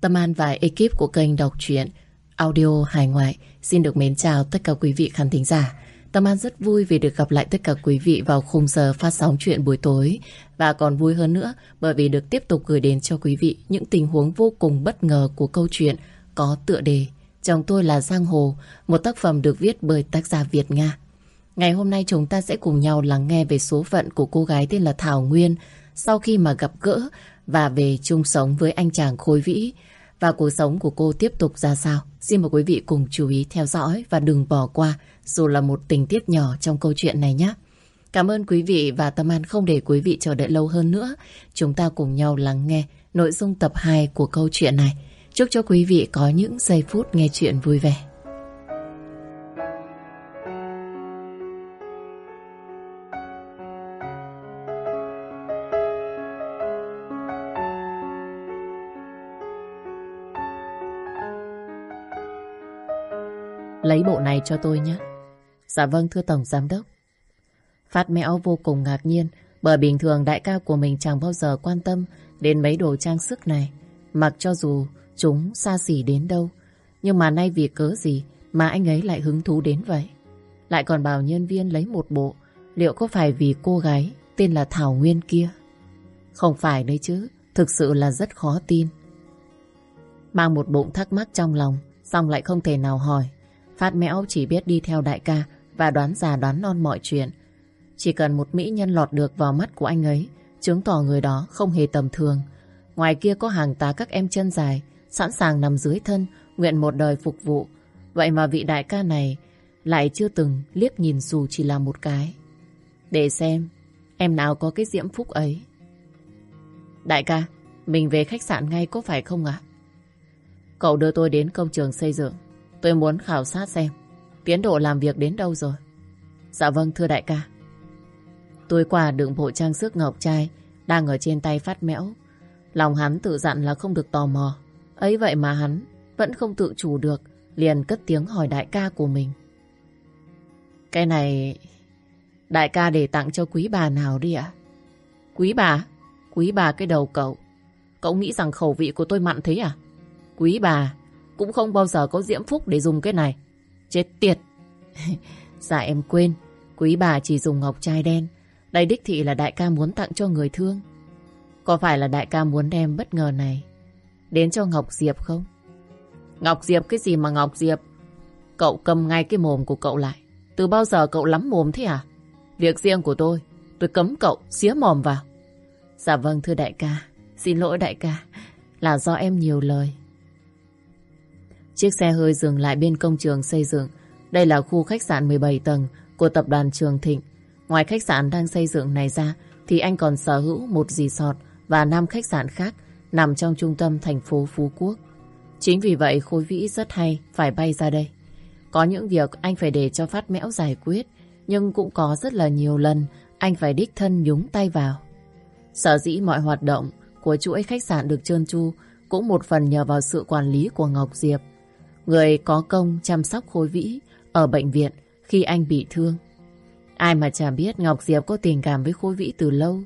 Tâm An và ekip của kênh đọc truyện audio hải ngoại xin được mến chào tất cả quý vị khán thính giả. Tâm An rất vui vì được gặp lại tất cả quý vị vào khung giờ phát sóng chuyện buổi tối và còn vui hơn nữa bởi vì được tiếp tục gửi đến cho quý vị những tình huống vô cùng bất ngờ của câu chuyện có tựa đề Chồng tôi là Giang Hồ, một tác phẩm được viết bởi tác giả Việt Nga. Ngày hôm nay chúng ta sẽ cùng nhau lắng nghe về số phận của cô gái tên là Thảo Nguyên sau khi mà gặp gỡ và về chung sống với anh chàng Khôi Vĩ và cuộc sống của cô tiếp tục ra sao. Xin mời quý vị cùng chú ý theo dõi và đừng bỏ qua, dù là một tình tiết nhỏ trong câu chuyện này nhé. Cảm ơn quý vị và Tâm An không để quý vị chờ đợi lâu hơn nữa. Chúng ta cùng nhau lắng nghe nội dung tập 2 của câu chuyện này. Chúc cho quý vị có những giây phút nghe chuyện vui vẻ. Lấy bộ này cho tôi nhé. Dạ vâng thưa Tổng Giám Đốc. Phát mẹo vô cùng ngạc nhiên, bởi bình thường đại ca của mình chẳng bao giờ quan tâm đến mấy đồ trang sức này. Mặc cho dù chúng xa xỉ đến đâu. Nhưng mà nay vì cớ gì mà anh ấy lại hứng thú đến vậy? Lại còn bảo nhân viên lấy một bộ. Liệu có phải vì cô gái tên là Thảo Nguyên kia? Không phải đấy chứ. Thực sự là rất khó tin. Mang một bụng thắc mắc trong lòng, xong lại không thể nào hỏi. Phát mẽo chỉ biết đi theo đại ca và đoán già đoán non mọi chuyện. Chỉ cần một mỹ nhân lọt được vào mắt của anh ấy, chứng tỏ người đó không hề tầm thường. Ngoài kia có hàng tá các em chân dài, sẵn sàng nằm dưới thân, nguyện một đời phục vụ. Vậy mà vị đại ca này lại chưa từng liếc nhìn dù chỉ là một cái. Để xem, em nào có cái diễm phúc ấy. Đại ca, mình về khách sạn ngay có phải không ạ? Cậu đưa tôi đến công trường xây dựng. Tôi muốn khảo sát xem tiến độ làm việc đến đâu rồi. Dạ vâng thưa đại ca. Tôi qua đựng bộ trang sức ngọc trai đang ở trên tay phát mẽo. Lòng hắn tự dặn là không được tò mò. Ấy vậy mà hắn vẫn không tự chủ được, liền cất tiếng hỏi đại ca của mình. Cái này, đại ca để tặng cho quý bà nào đi ạ? Quý bà? Quý bà cái đầu cậu. Cậu nghĩ rằng khẩu vị của tôi mặn thế à? Quý bà cũng không bao giờ có diễm phúc để dùng cái này. Chết tiệt. dạ em quên, quý bà chỉ dùng ngọc trai đen. Đây đích thị là đại ca muốn tặng cho người thương. Có phải là đại ca muốn đem bất ngờ này đến cho Ngọc Diệp không? Ngọc Diệp cái gì mà Ngọc Diệp? Cậu cầm ngay cái mồm của cậu lại. Từ bao giờ cậu lắm mồm thế à? Việc riêng của tôi, tôi cấm cậu xía mồm vào. Dạ vâng thưa đại ca, xin lỗi đại ca, là do em nhiều lời. Chiếc xe hơi dừng lại bên công trường xây dựng. Đây là khu khách sạn 17 tầng của tập đoàn Trường Thịnh. Ngoài khách sạn đang xây dựng này ra, thì anh còn sở hữu một resort và năm khách sạn khác nằm trong trung tâm thành phố Phú Quốc. Chính vì vậy khối Vĩ rất hay phải bay ra đây. Có những việc anh phải để cho Phát Mẽo giải quyết, nhưng cũng có rất là nhiều lần anh phải đích thân nhúng tay vào. Sở dĩ mọi hoạt động của chuỗi khách sạn được trơn tru cũng một phần nhờ vào sự quản lý của Ngọc Diệp. Người có công chăm sóc khối Vĩ ở bệnh viện khi anh bị thương. Ai mà chả biết Ngọc Diệp có tình cảm với khối Vĩ từ lâu.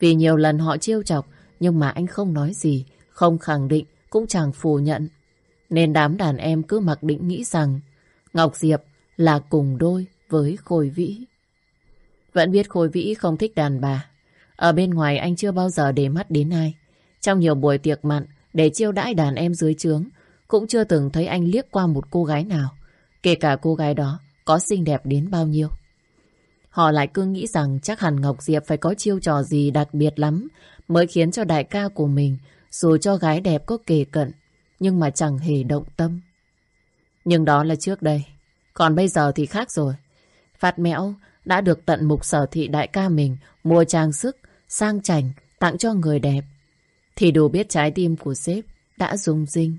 Vì nhiều lần họ chiêu chọc nhưng mà anh không nói gì, không khẳng định, cũng chẳng phủ nhận. Nên đám đàn em cứ mặc định nghĩ rằng Ngọc Diệp là cùng đôi với Khôi Vĩ. Vẫn biết Khôi Vĩ không thích đàn bà. Ở bên ngoài anh chưa bao giờ để mắt đến ai. Trong nhiều buổi tiệc mặn để chiêu đãi đàn em dưới trướng, cũng chưa từng thấy anh liếc qua một cô gái nào. Kể cả cô gái đó có xinh đẹp đến bao nhiêu. Họ lại cứ nghĩ rằng chắc hẳn Ngọc Diệp phải có chiêu trò gì đặc biệt lắm mới khiến cho đại ca của mình dù cho gái đẹp có kề cận nhưng mà chẳng hề động tâm. Nhưng đó là trước đây. Còn bây giờ thì khác rồi. Phát mẽo đã được tận mục sở thị đại ca mình mua trang sức, sang chảnh, tặng cho người đẹp. Thì đủ biết trái tim của sếp đã rung rinh.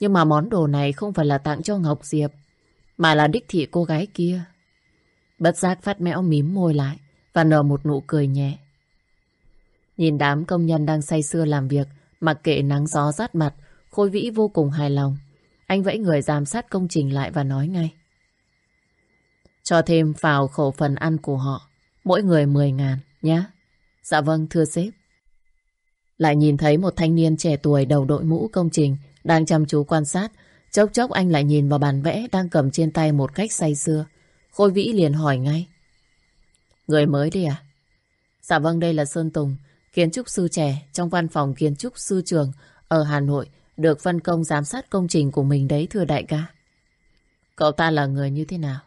Nhưng mà món đồ này không phải là tặng cho Ngọc Diệp, mà là đích thị cô gái kia. Bất giác phát mẽo mím môi lại và nở một nụ cười nhẹ. Nhìn đám công nhân đang say sưa làm việc, mặc kệ nắng gió rát mặt, Khôi Vĩ vô cùng hài lòng. Anh vẫy người giám sát công trình lại và nói ngay. Cho thêm vào khẩu phần ăn của họ, mỗi người 10 ngàn, nhé. Dạ vâng, thưa sếp. Lại nhìn thấy một thanh niên trẻ tuổi đầu đội mũ công trình đang chăm chú quan sát. Chốc chốc anh lại nhìn vào bàn vẽ đang cầm trên tay một cách say sưa. Khôi Vĩ liền hỏi ngay. Người mới đi à? Dạ vâng đây là Sơn Tùng, kiến trúc sư trẻ trong văn phòng kiến trúc sư trường ở Hà Nội được phân công giám sát công trình của mình đấy thưa đại ca. Cậu ta là người như thế nào?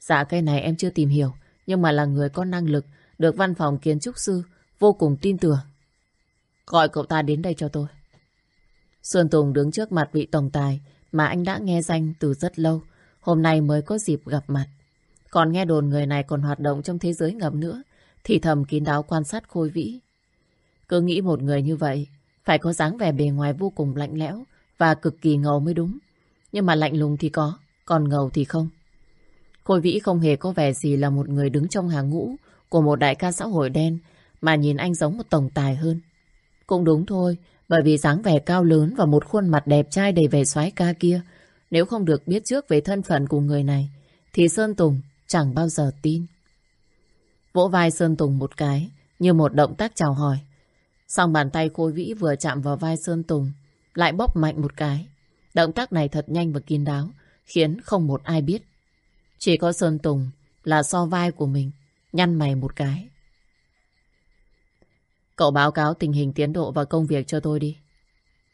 Dạ cái này em chưa tìm hiểu nhưng mà là người có năng lực được văn phòng kiến trúc sư vô cùng tin tưởng. Gọi cậu ta đến đây cho tôi. Sơn Tùng đứng trước mặt vị tổng tài mà anh đã nghe danh từ rất lâu. Hôm nay mới có dịp gặp mặt. Còn nghe đồn người này còn hoạt động trong thế giới ngầm nữa. Thì thầm kín đáo quan sát khôi vĩ. Cứ nghĩ một người như vậy phải có dáng vẻ bề ngoài vô cùng lạnh lẽo và cực kỳ ngầu mới đúng. Nhưng mà lạnh lùng thì có, còn ngầu thì không. Khôi vĩ không hề có vẻ gì là một người đứng trong hàng ngũ của một đại ca xã hội đen mà nhìn anh giống một tổng tài hơn. Cũng đúng thôi, bởi vì dáng vẻ cao lớn và một khuôn mặt đẹp trai đầy vẻ soái ca kia, nếu không được biết trước về thân phận của người này, thì Sơn Tùng chẳng bao giờ tin. Vỗ vai Sơn Tùng một cái, như một động tác chào hỏi. Xong bàn tay Khôi Vĩ vừa chạm vào vai Sơn Tùng, lại bóp mạnh một cái. Động tác này thật nhanh và kín đáo, khiến không một ai biết. Chỉ có Sơn Tùng là so vai của mình, nhăn mày một cái. Cậu báo cáo tình hình tiến độ và công việc cho tôi đi.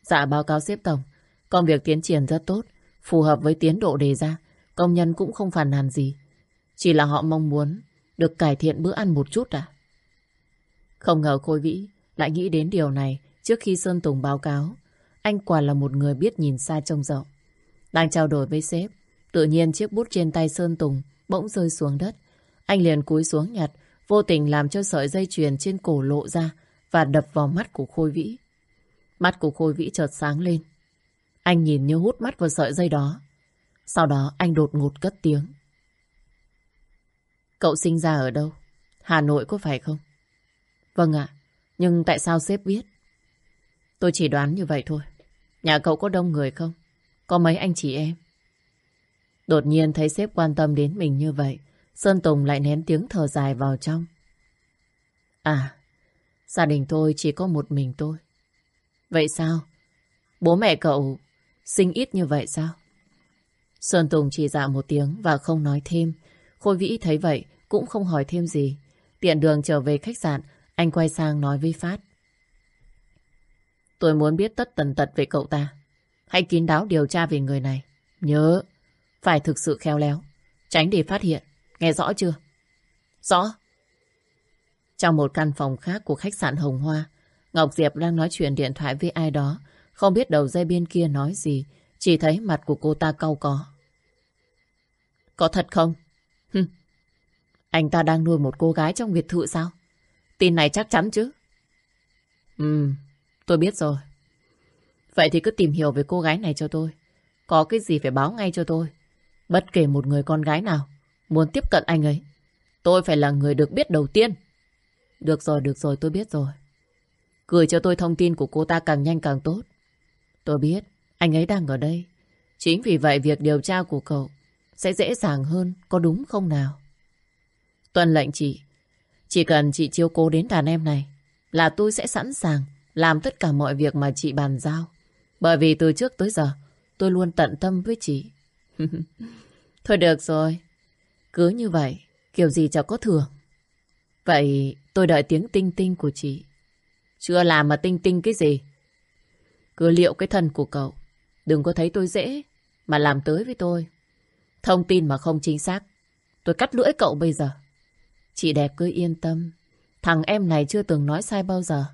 Dạ báo cáo xếp tổng. Công việc tiến triển rất tốt, phù hợp với tiến độ đề ra. Công nhân cũng không phản nàn gì. Chỉ là họ mong muốn được cải thiện bữa ăn một chút à? Không ngờ Khôi Vĩ lại nghĩ đến điều này trước khi Sơn Tùng báo cáo. Anh quả là một người biết nhìn xa trông rộng. Đang trao đổi với sếp, tự nhiên chiếc bút trên tay Sơn Tùng bỗng rơi xuống đất. Anh liền cúi xuống nhặt, vô tình làm cho sợi dây chuyền trên cổ lộ ra và đập vào mắt của Khôi Vĩ. Mắt của Khôi Vĩ chợt sáng lên. Anh nhìn như hút mắt vào sợi dây đó. Sau đó anh đột ngột cất tiếng. Cậu sinh ra ở đâu? Hà Nội có phải không? Vâng ạ. nhưng tại sao sếp biết? Tôi chỉ đoán như vậy thôi. Nhà cậu có đông người không? Có mấy anh chị em? Đột nhiên thấy sếp quan tâm đến mình như vậy. Sơn Tùng lại nén tiếng thở dài vào trong. À, Gia đình tôi chỉ có một mình tôi. Vậy sao? Bố mẹ cậu sinh ít như vậy sao? Sơn Tùng chỉ dạ một tiếng và không nói thêm. Khôi Vĩ thấy vậy cũng không hỏi thêm gì. Tiện đường trở về khách sạn, anh quay sang nói với Phát. Tôi muốn biết tất tần tật về cậu ta. Hãy kín đáo điều tra về người này. Nhớ, phải thực sự khéo léo. Tránh để phát hiện. Nghe rõ chưa? Rõ. Trong một căn phòng khác của khách sạn Hồng Hoa, Ngọc Diệp đang nói chuyện điện thoại với ai đó. Không biết đầu dây bên kia nói gì, chỉ thấy mặt của cô ta cau có. Có thật không? Hừm. Anh ta đang nuôi một cô gái trong biệt thự sao? Tin này chắc chắn chứ? Ừ, tôi biết rồi. Vậy thì cứ tìm hiểu về cô gái này cho tôi. Có cái gì phải báo ngay cho tôi. Bất kể một người con gái nào muốn tiếp cận anh ấy, tôi phải là người được biết đầu tiên. Được rồi, được rồi, tôi biết rồi. Gửi cho tôi thông tin của cô ta càng nhanh càng tốt. Tôi biết, anh ấy đang ở đây. Chính vì vậy việc điều tra của cậu sẽ dễ dàng hơn, có đúng không nào? Tuân lệnh chị. Chỉ cần chị chiêu cố đến đàn em này là tôi sẽ sẵn sàng làm tất cả mọi việc mà chị bàn giao. Bởi vì từ trước tới giờ tôi luôn tận tâm với chị. Thôi được rồi. Cứ như vậy, kiểu gì chẳng có thường. Vậy tôi đợi tiếng tinh tinh của chị. Chưa làm mà tinh tinh cái gì. Cứ liệu cái thân của cậu. Đừng có thấy tôi dễ, mà làm tới với tôi. Thông tin mà không chính xác. Tôi cắt lưỡi cậu bây giờ. Chị đẹp cứ yên tâm. Thằng em này chưa từng nói sai bao giờ.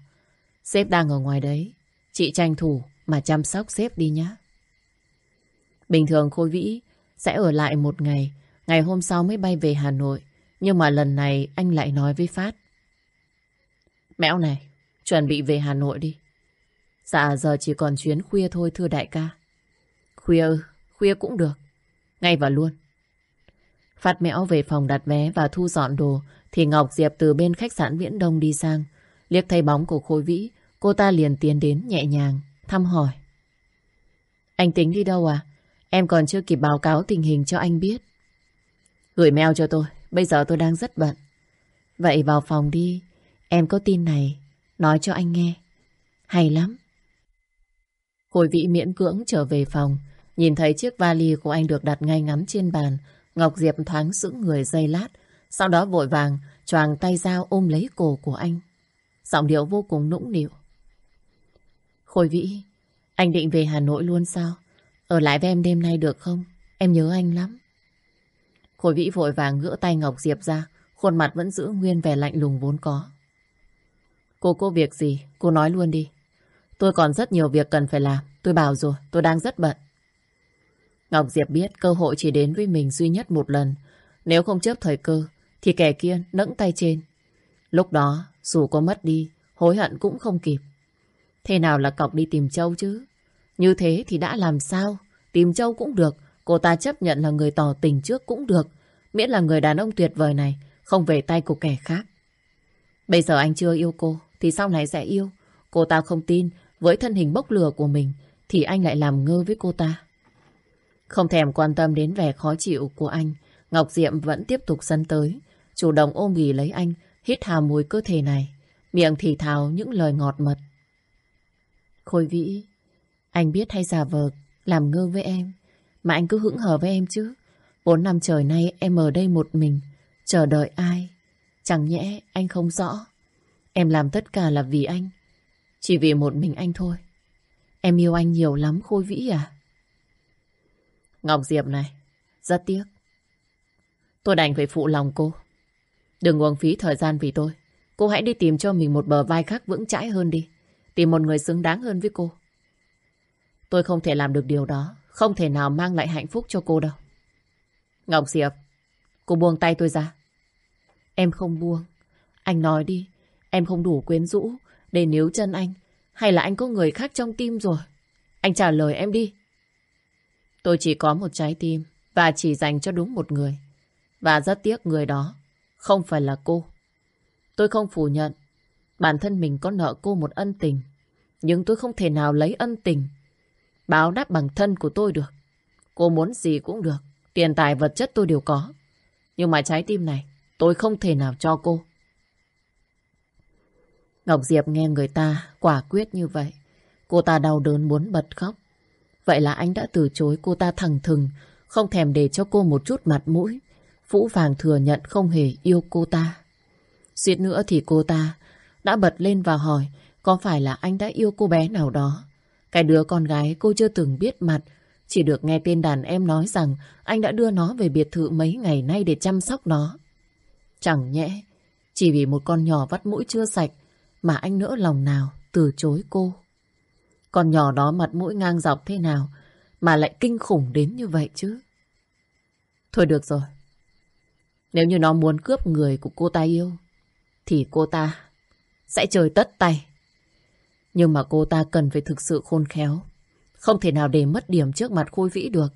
Sếp đang ở ngoài đấy. Chị tranh thủ mà chăm sóc sếp đi nhé. Bình thường Khôi Vĩ sẽ ở lại một ngày. Ngày hôm sau mới bay về Hà Nội. Nhưng mà lần này anh lại nói với Phát. Mẹo này, chuẩn bị về Hà Nội đi. Dạ giờ chỉ còn chuyến khuya thôi thưa đại ca. Khuya ư, khuya cũng được. Ngay và luôn. Phát mẹo về phòng đặt vé và thu dọn đồ thì Ngọc Diệp từ bên khách sạn Viễn Đông đi sang. Liếc thấy bóng của Khôi Vĩ, cô ta liền tiến đến nhẹ nhàng, thăm hỏi. Anh tính đi đâu à? Em còn chưa kịp báo cáo tình hình cho anh biết. Gửi mail cho tôi, bây giờ tôi đang rất bận. Vậy vào phòng đi, em có tin này, nói cho anh nghe. Hay lắm. Khôi vĩ miễn cưỡng trở về phòng, nhìn thấy chiếc vali của anh được đặt ngay ngắn trên bàn. Ngọc Diệp thoáng giữ người dây lát, sau đó vội vàng choàng tay dao ôm lấy cổ của anh. Giọng điệu vô cùng nũng nịu. Khôi vĩ, anh định về Hà Nội luôn sao? Ở lại với em đêm nay được không? Em nhớ anh lắm. Khôi vĩ vội vàng gỡ tay Ngọc Diệp ra, khuôn mặt vẫn giữ nguyên vẻ lạnh lùng vốn có. Cô có việc gì? Cô nói luôn đi. Tôi còn rất nhiều việc cần phải làm. Tôi bảo rồi, tôi đang rất bận. Ngọc Diệp biết cơ hội chỉ đến với mình duy nhất một lần. Nếu không chấp thời cơ, thì kẻ kia nẫng tay trên. Lúc đó, dù có mất đi, hối hận cũng không kịp. Thế nào là cọc đi tìm Châu chứ? Như thế thì đã làm sao? Tìm Châu cũng được, cô ta chấp nhận là người tỏ tình trước cũng được. Miễn là người đàn ông tuyệt vời này không về tay của kẻ khác. Bây giờ anh chưa yêu cô, thì sau này sẽ yêu. Cô ta không tin, với thân hình bốc lửa của mình, thì anh lại làm ngơ với cô ta. Không thèm quan tâm đến vẻ khó chịu của anh, Ngọc Diệm vẫn tiếp tục sân tới, chủ động ôm ghì lấy anh, hít hà mùi cơ thể này, miệng thì thào những lời ngọt mật. Khôi Vĩ, anh biết hay giả vờ, làm ngơ với em, mà anh cứ hững hờ với em chứ. Bốn năm trời nay em ở đây một mình, chờ đợi ai? Chẳng nhẽ anh không rõ. Em làm tất cả là vì anh. Chỉ vì một mình anh thôi. Em yêu anh nhiều lắm Khôi Vĩ à? Ngọc Diệp này, rất tiếc. Tôi đành phải phụ lòng cô. Đừng uống phí thời gian vì tôi. Cô hãy đi tìm cho mình một bờ vai khác vững chãi hơn đi. Tìm một người xứng đáng hơn với cô. Tôi không thể làm được điều đó. Không thể nào mang lại hạnh phúc cho cô đâu. Ngọc Diệp, cô buông tay tôi ra. Em không buông. Anh nói đi, em không đủ quyến rũ để níu chân anh. Hay là anh có người khác trong tim rồi? Anh trả lời em đi. Tôi chỉ có một trái tim và chỉ dành cho đúng một người. Và rất tiếc người đó không phải là cô. Tôi không phủ nhận bản thân mình có nợ cô một ân tình. Nhưng tôi không thể nào lấy ân tình, báo đáp bằng thân của tôi được. Cô muốn gì cũng được. Tiền tài vật chất tôi đều có. Nhưng mà trái tim này tôi không thể nào cho cô. Ngọc Diệp nghe người ta quả quyết như vậy. Cô ta đau đớn muốn bật khóc. Vậy là anh đã từ chối cô ta thẳng thừng, không thèm để cho cô một chút mặt mũi. Vũ Vàng thừa nhận không hề yêu cô ta. Suýt nữa thì cô ta đã bật lên và hỏi có phải là anh đã yêu cô bé nào đó. Cái đứa con gái cô chưa từng biết mặt, chỉ được nghe tên đàn em nói rằng anh đã đưa nó về biệt thự mấy ngày nay để chăm sóc nó. Chẳng nhẽ, chỉ vì một con nhỏ vắt mũi chưa sạch mà anh nỡ lòng nào từ chối cô. Con nhỏ đó mặt mũi ngang dọc thế nào mà lại kinh khủng đến như vậy chứ? Thôi được rồi. Nếu như nó muốn cướp người của cô ta yêu thì cô ta sẽ chơi tất tay. Nhưng mà cô ta cần phải thực sự khôn khéo. Không thể nào để mất điểm trước mặt Khôi Vĩ được.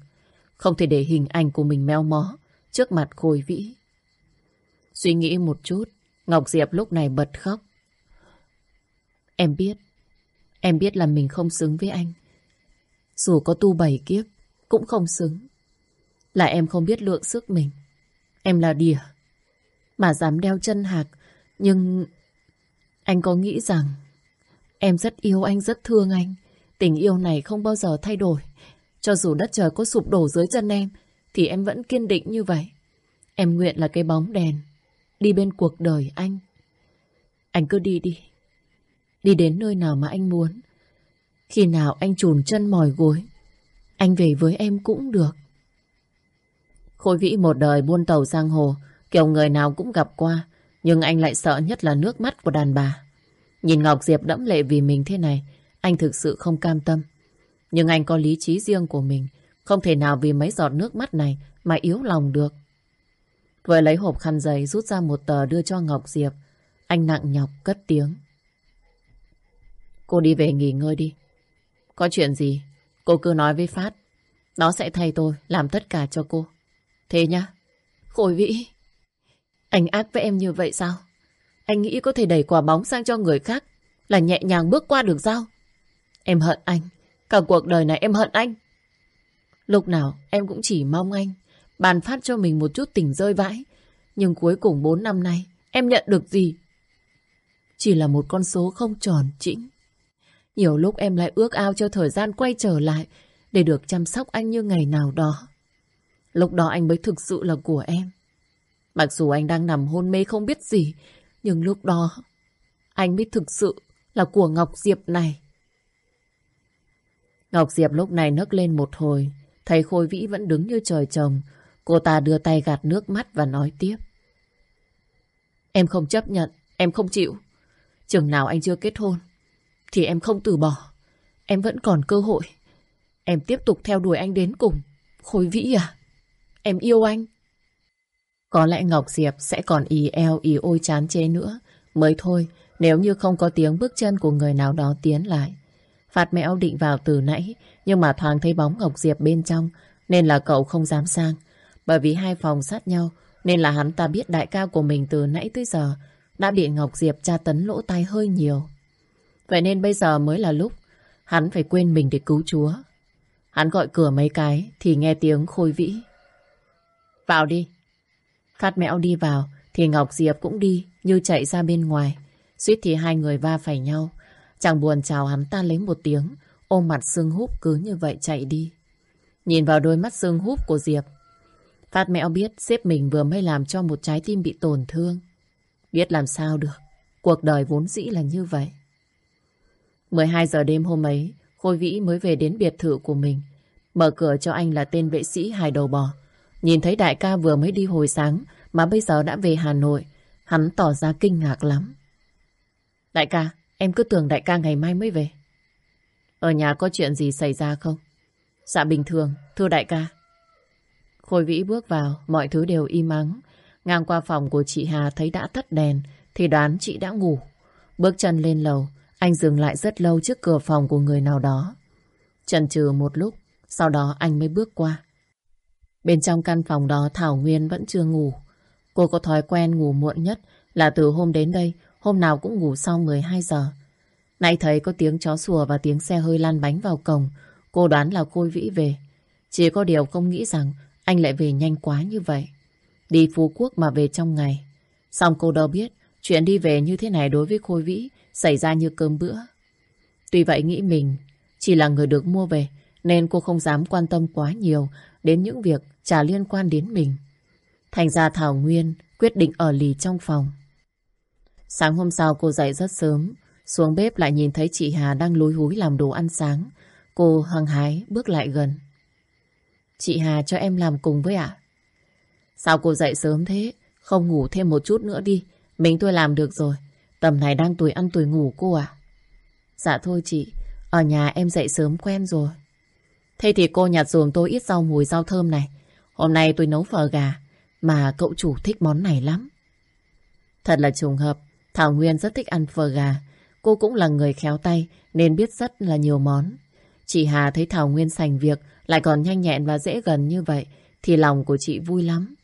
Không thể để hình ảnh của mình meo mó trước mặt Khôi Vĩ. Suy nghĩ một chút, Ngọc Diệp lúc này bật khóc. Em biết, em biết là mình không xứng với anh. Dù có tu bảy kiếp, cũng không xứng. Là em không biết lượng sức mình. Em là đỉa, mà dám đeo chân hạc. Nhưng anh có nghĩ rằng em rất yêu anh, rất thương anh. Tình yêu này không bao giờ thay đổi. Cho dù đất trời có sụp đổ dưới chân em, thì em vẫn kiên định như vậy. Em nguyện là cái bóng đèn, đi bên cuộc đời anh. Anh cứ đi đi. Đi đến nơi nào mà anh muốn. Khi nào anh chùn chân mỏi gối, anh về với em cũng được. Khôi vĩ một đời buôn tàu giang hồ, kiểu người nào cũng gặp qua, nhưng anh lại sợ nhất là nước mắt của đàn bà. Nhìn Ngọc Diệp đẫm lệ vì mình thế này, anh thực sự không cam tâm. Nhưng anh có lý trí riêng của mình, không thể nào vì mấy giọt nước mắt này mà yếu lòng được. Vừa lấy hộp khăn giấy rút ra một tờ đưa cho Ngọc Diệp. Anh nặng nhọc cất tiếng. Cô đi về nghỉ ngơi đi. Có chuyện gì, cô cứ nói với Phát. Nó sẽ thay tôi làm tất cả cho cô. Thế nhá. Khôi Vĩ, anh ác với em như vậy sao? Anh nghĩ có thể đẩy quả bóng sang cho người khác là nhẹ nhàng bước qua được sao? Em hận anh. Cả cuộc đời này em hận anh. Lúc nào em cũng chỉ mong anh bàn phát cho mình một chút tình rơi vãi. Nhưng cuối cùng 4 năm nay em nhận được gì? Chỉ là một con số không tròn chỉnh. Nhiều lúc em lại ước ao cho thời gian quay trở lại để được chăm sóc anh như ngày nào đó. Lúc đó anh mới thực sự là của em. Mặc dù anh đang nằm hôn mê không biết gì, nhưng lúc đó anh mới thực sự là của Ngọc Diệp này. Ngọc Diệp lúc này nấc lên một hồi, thấy Khôi Vĩ vẫn đứng như trời trồng. Cô ta đưa tay gạt nước mắt và nói tiếp. Em không chấp nhận, em không chịu. Chừng nào anh chưa kết hôn, thì em không từ bỏ. Em vẫn còn cơ hội. Em tiếp tục theo đuổi anh đến cùng. khối Vĩ à, em yêu anh. Có lẽ Ngọc Diệp sẽ còn ý eo ý ôi chán chê nữa. Mới thôi, nếu như không có tiếng bước chân của người nào đó tiến lại. phạt mẹo định vào từ nãy, nhưng mà thoáng thấy bóng Ngọc Diệp bên trong, nên là cậu không dám sang. Bởi vì hai phòng sát nhau, nên là hắn ta biết đại ca của mình từ nãy tới giờ đã bị Ngọc Diệp tra tấn lỗ tai hơi nhiều. Vậy nên bây giờ mới là lúc hắn phải quên mình để cứu chúa. Hắn gọi cửa mấy cái thì nghe tiếng khôi vĩ. Vào đi. Phát mẹo đi vào thì Ngọc Diệp cũng đi, như chạy ra bên ngoài. Suýt thì hai người va phải nhau. chàng buồn chào hắn ta lấy một tiếng, ôm mặt sưng húp cứ như vậy chạy đi. Nhìn vào đôi mắt sưng húp của Diệp Phát mẹo biết sếp mình vừa mới làm cho một trái tim bị tổn thương. Biết làm sao được. Cuộc đời vốn dĩ là như vậy. 12 giờ đêm hôm ấy, Khôi Vĩ mới về đến biệt thự của mình. Mở cửa cho anh là tên vệ sĩ hài đầu bò. Nhìn thấy đại ca vừa mới đi hồi sáng mà bây giờ đã về Hà Nội. Hắn tỏ ra kinh ngạc lắm. Đại ca, em cứ tưởng đại ca ngày mai mới về. Ở nhà có chuyện gì xảy ra không? Dạ bình thường, thưa đại ca. Khôi Vĩ bước vào, mọi thứ đều im ắng. Ngang qua phòng của chị Hà thấy đã tắt đèn, thì đoán chị đã ngủ. Bước chân lên lầu, anh dừng lại rất lâu trước cửa phòng của người nào đó. Chần chừ một lúc, sau đó anh mới bước qua. Bên trong căn phòng đó Thảo Nguyên vẫn chưa ngủ. Cô có thói quen ngủ muộn nhất là từ hôm đến đây, hôm nào cũng ngủ sau 12 giờ. Nãy thấy có tiếng chó sủa và tiếng xe hơi lăn bánh vào cổng. Cô đoán là Khôi Vĩ về. Chỉ có điều không nghĩ rằng anh lại về nhanh quá như vậy. Đi Phú Quốc mà về trong ngày. Xong cô đâu biết chuyện đi về như thế này đối với Khôi Vĩ xảy ra như cơm bữa. Tuy vậy nghĩ mình chỉ là người được mua về nên cô không dám quan tâm quá nhiều đến những việc chả liên quan đến mình. Thành ra Thảo Nguyên quyết định ở lì trong phòng. Sáng hôm sau cô dậy rất sớm, xuống bếp lại nhìn thấy chị Hà đang lúi húi làm đồ ăn sáng. Cô hăng hái bước lại gần. Chị Hà cho em làm cùng với ạ. Sao cô dậy sớm thế? Không ngủ thêm một chút nữa đi. Mình tôi làm được rồi. Tầm này đang tuổi ăn tuổi ngủ cô à? Dạ thôi chị. Ở nhà em dậy sớm quen rồi. Thế thì cô nhặt dùm tôi ít rau mùi rau thơm này. Hôm nay tôi nấu phở gà. Mà cậu chủ thích món này lắm. Thật là trùng hợp. Thảo Nguyên rất thích ăn phở gà. Cô cũng là người khéo tay, nên biết rất là nhiều món. Chị Hà thấy Thảo Nguyên sành việc, lại còn nhanh nhẹn và dễ gần như vậy, thì lòng của chị vui lắm.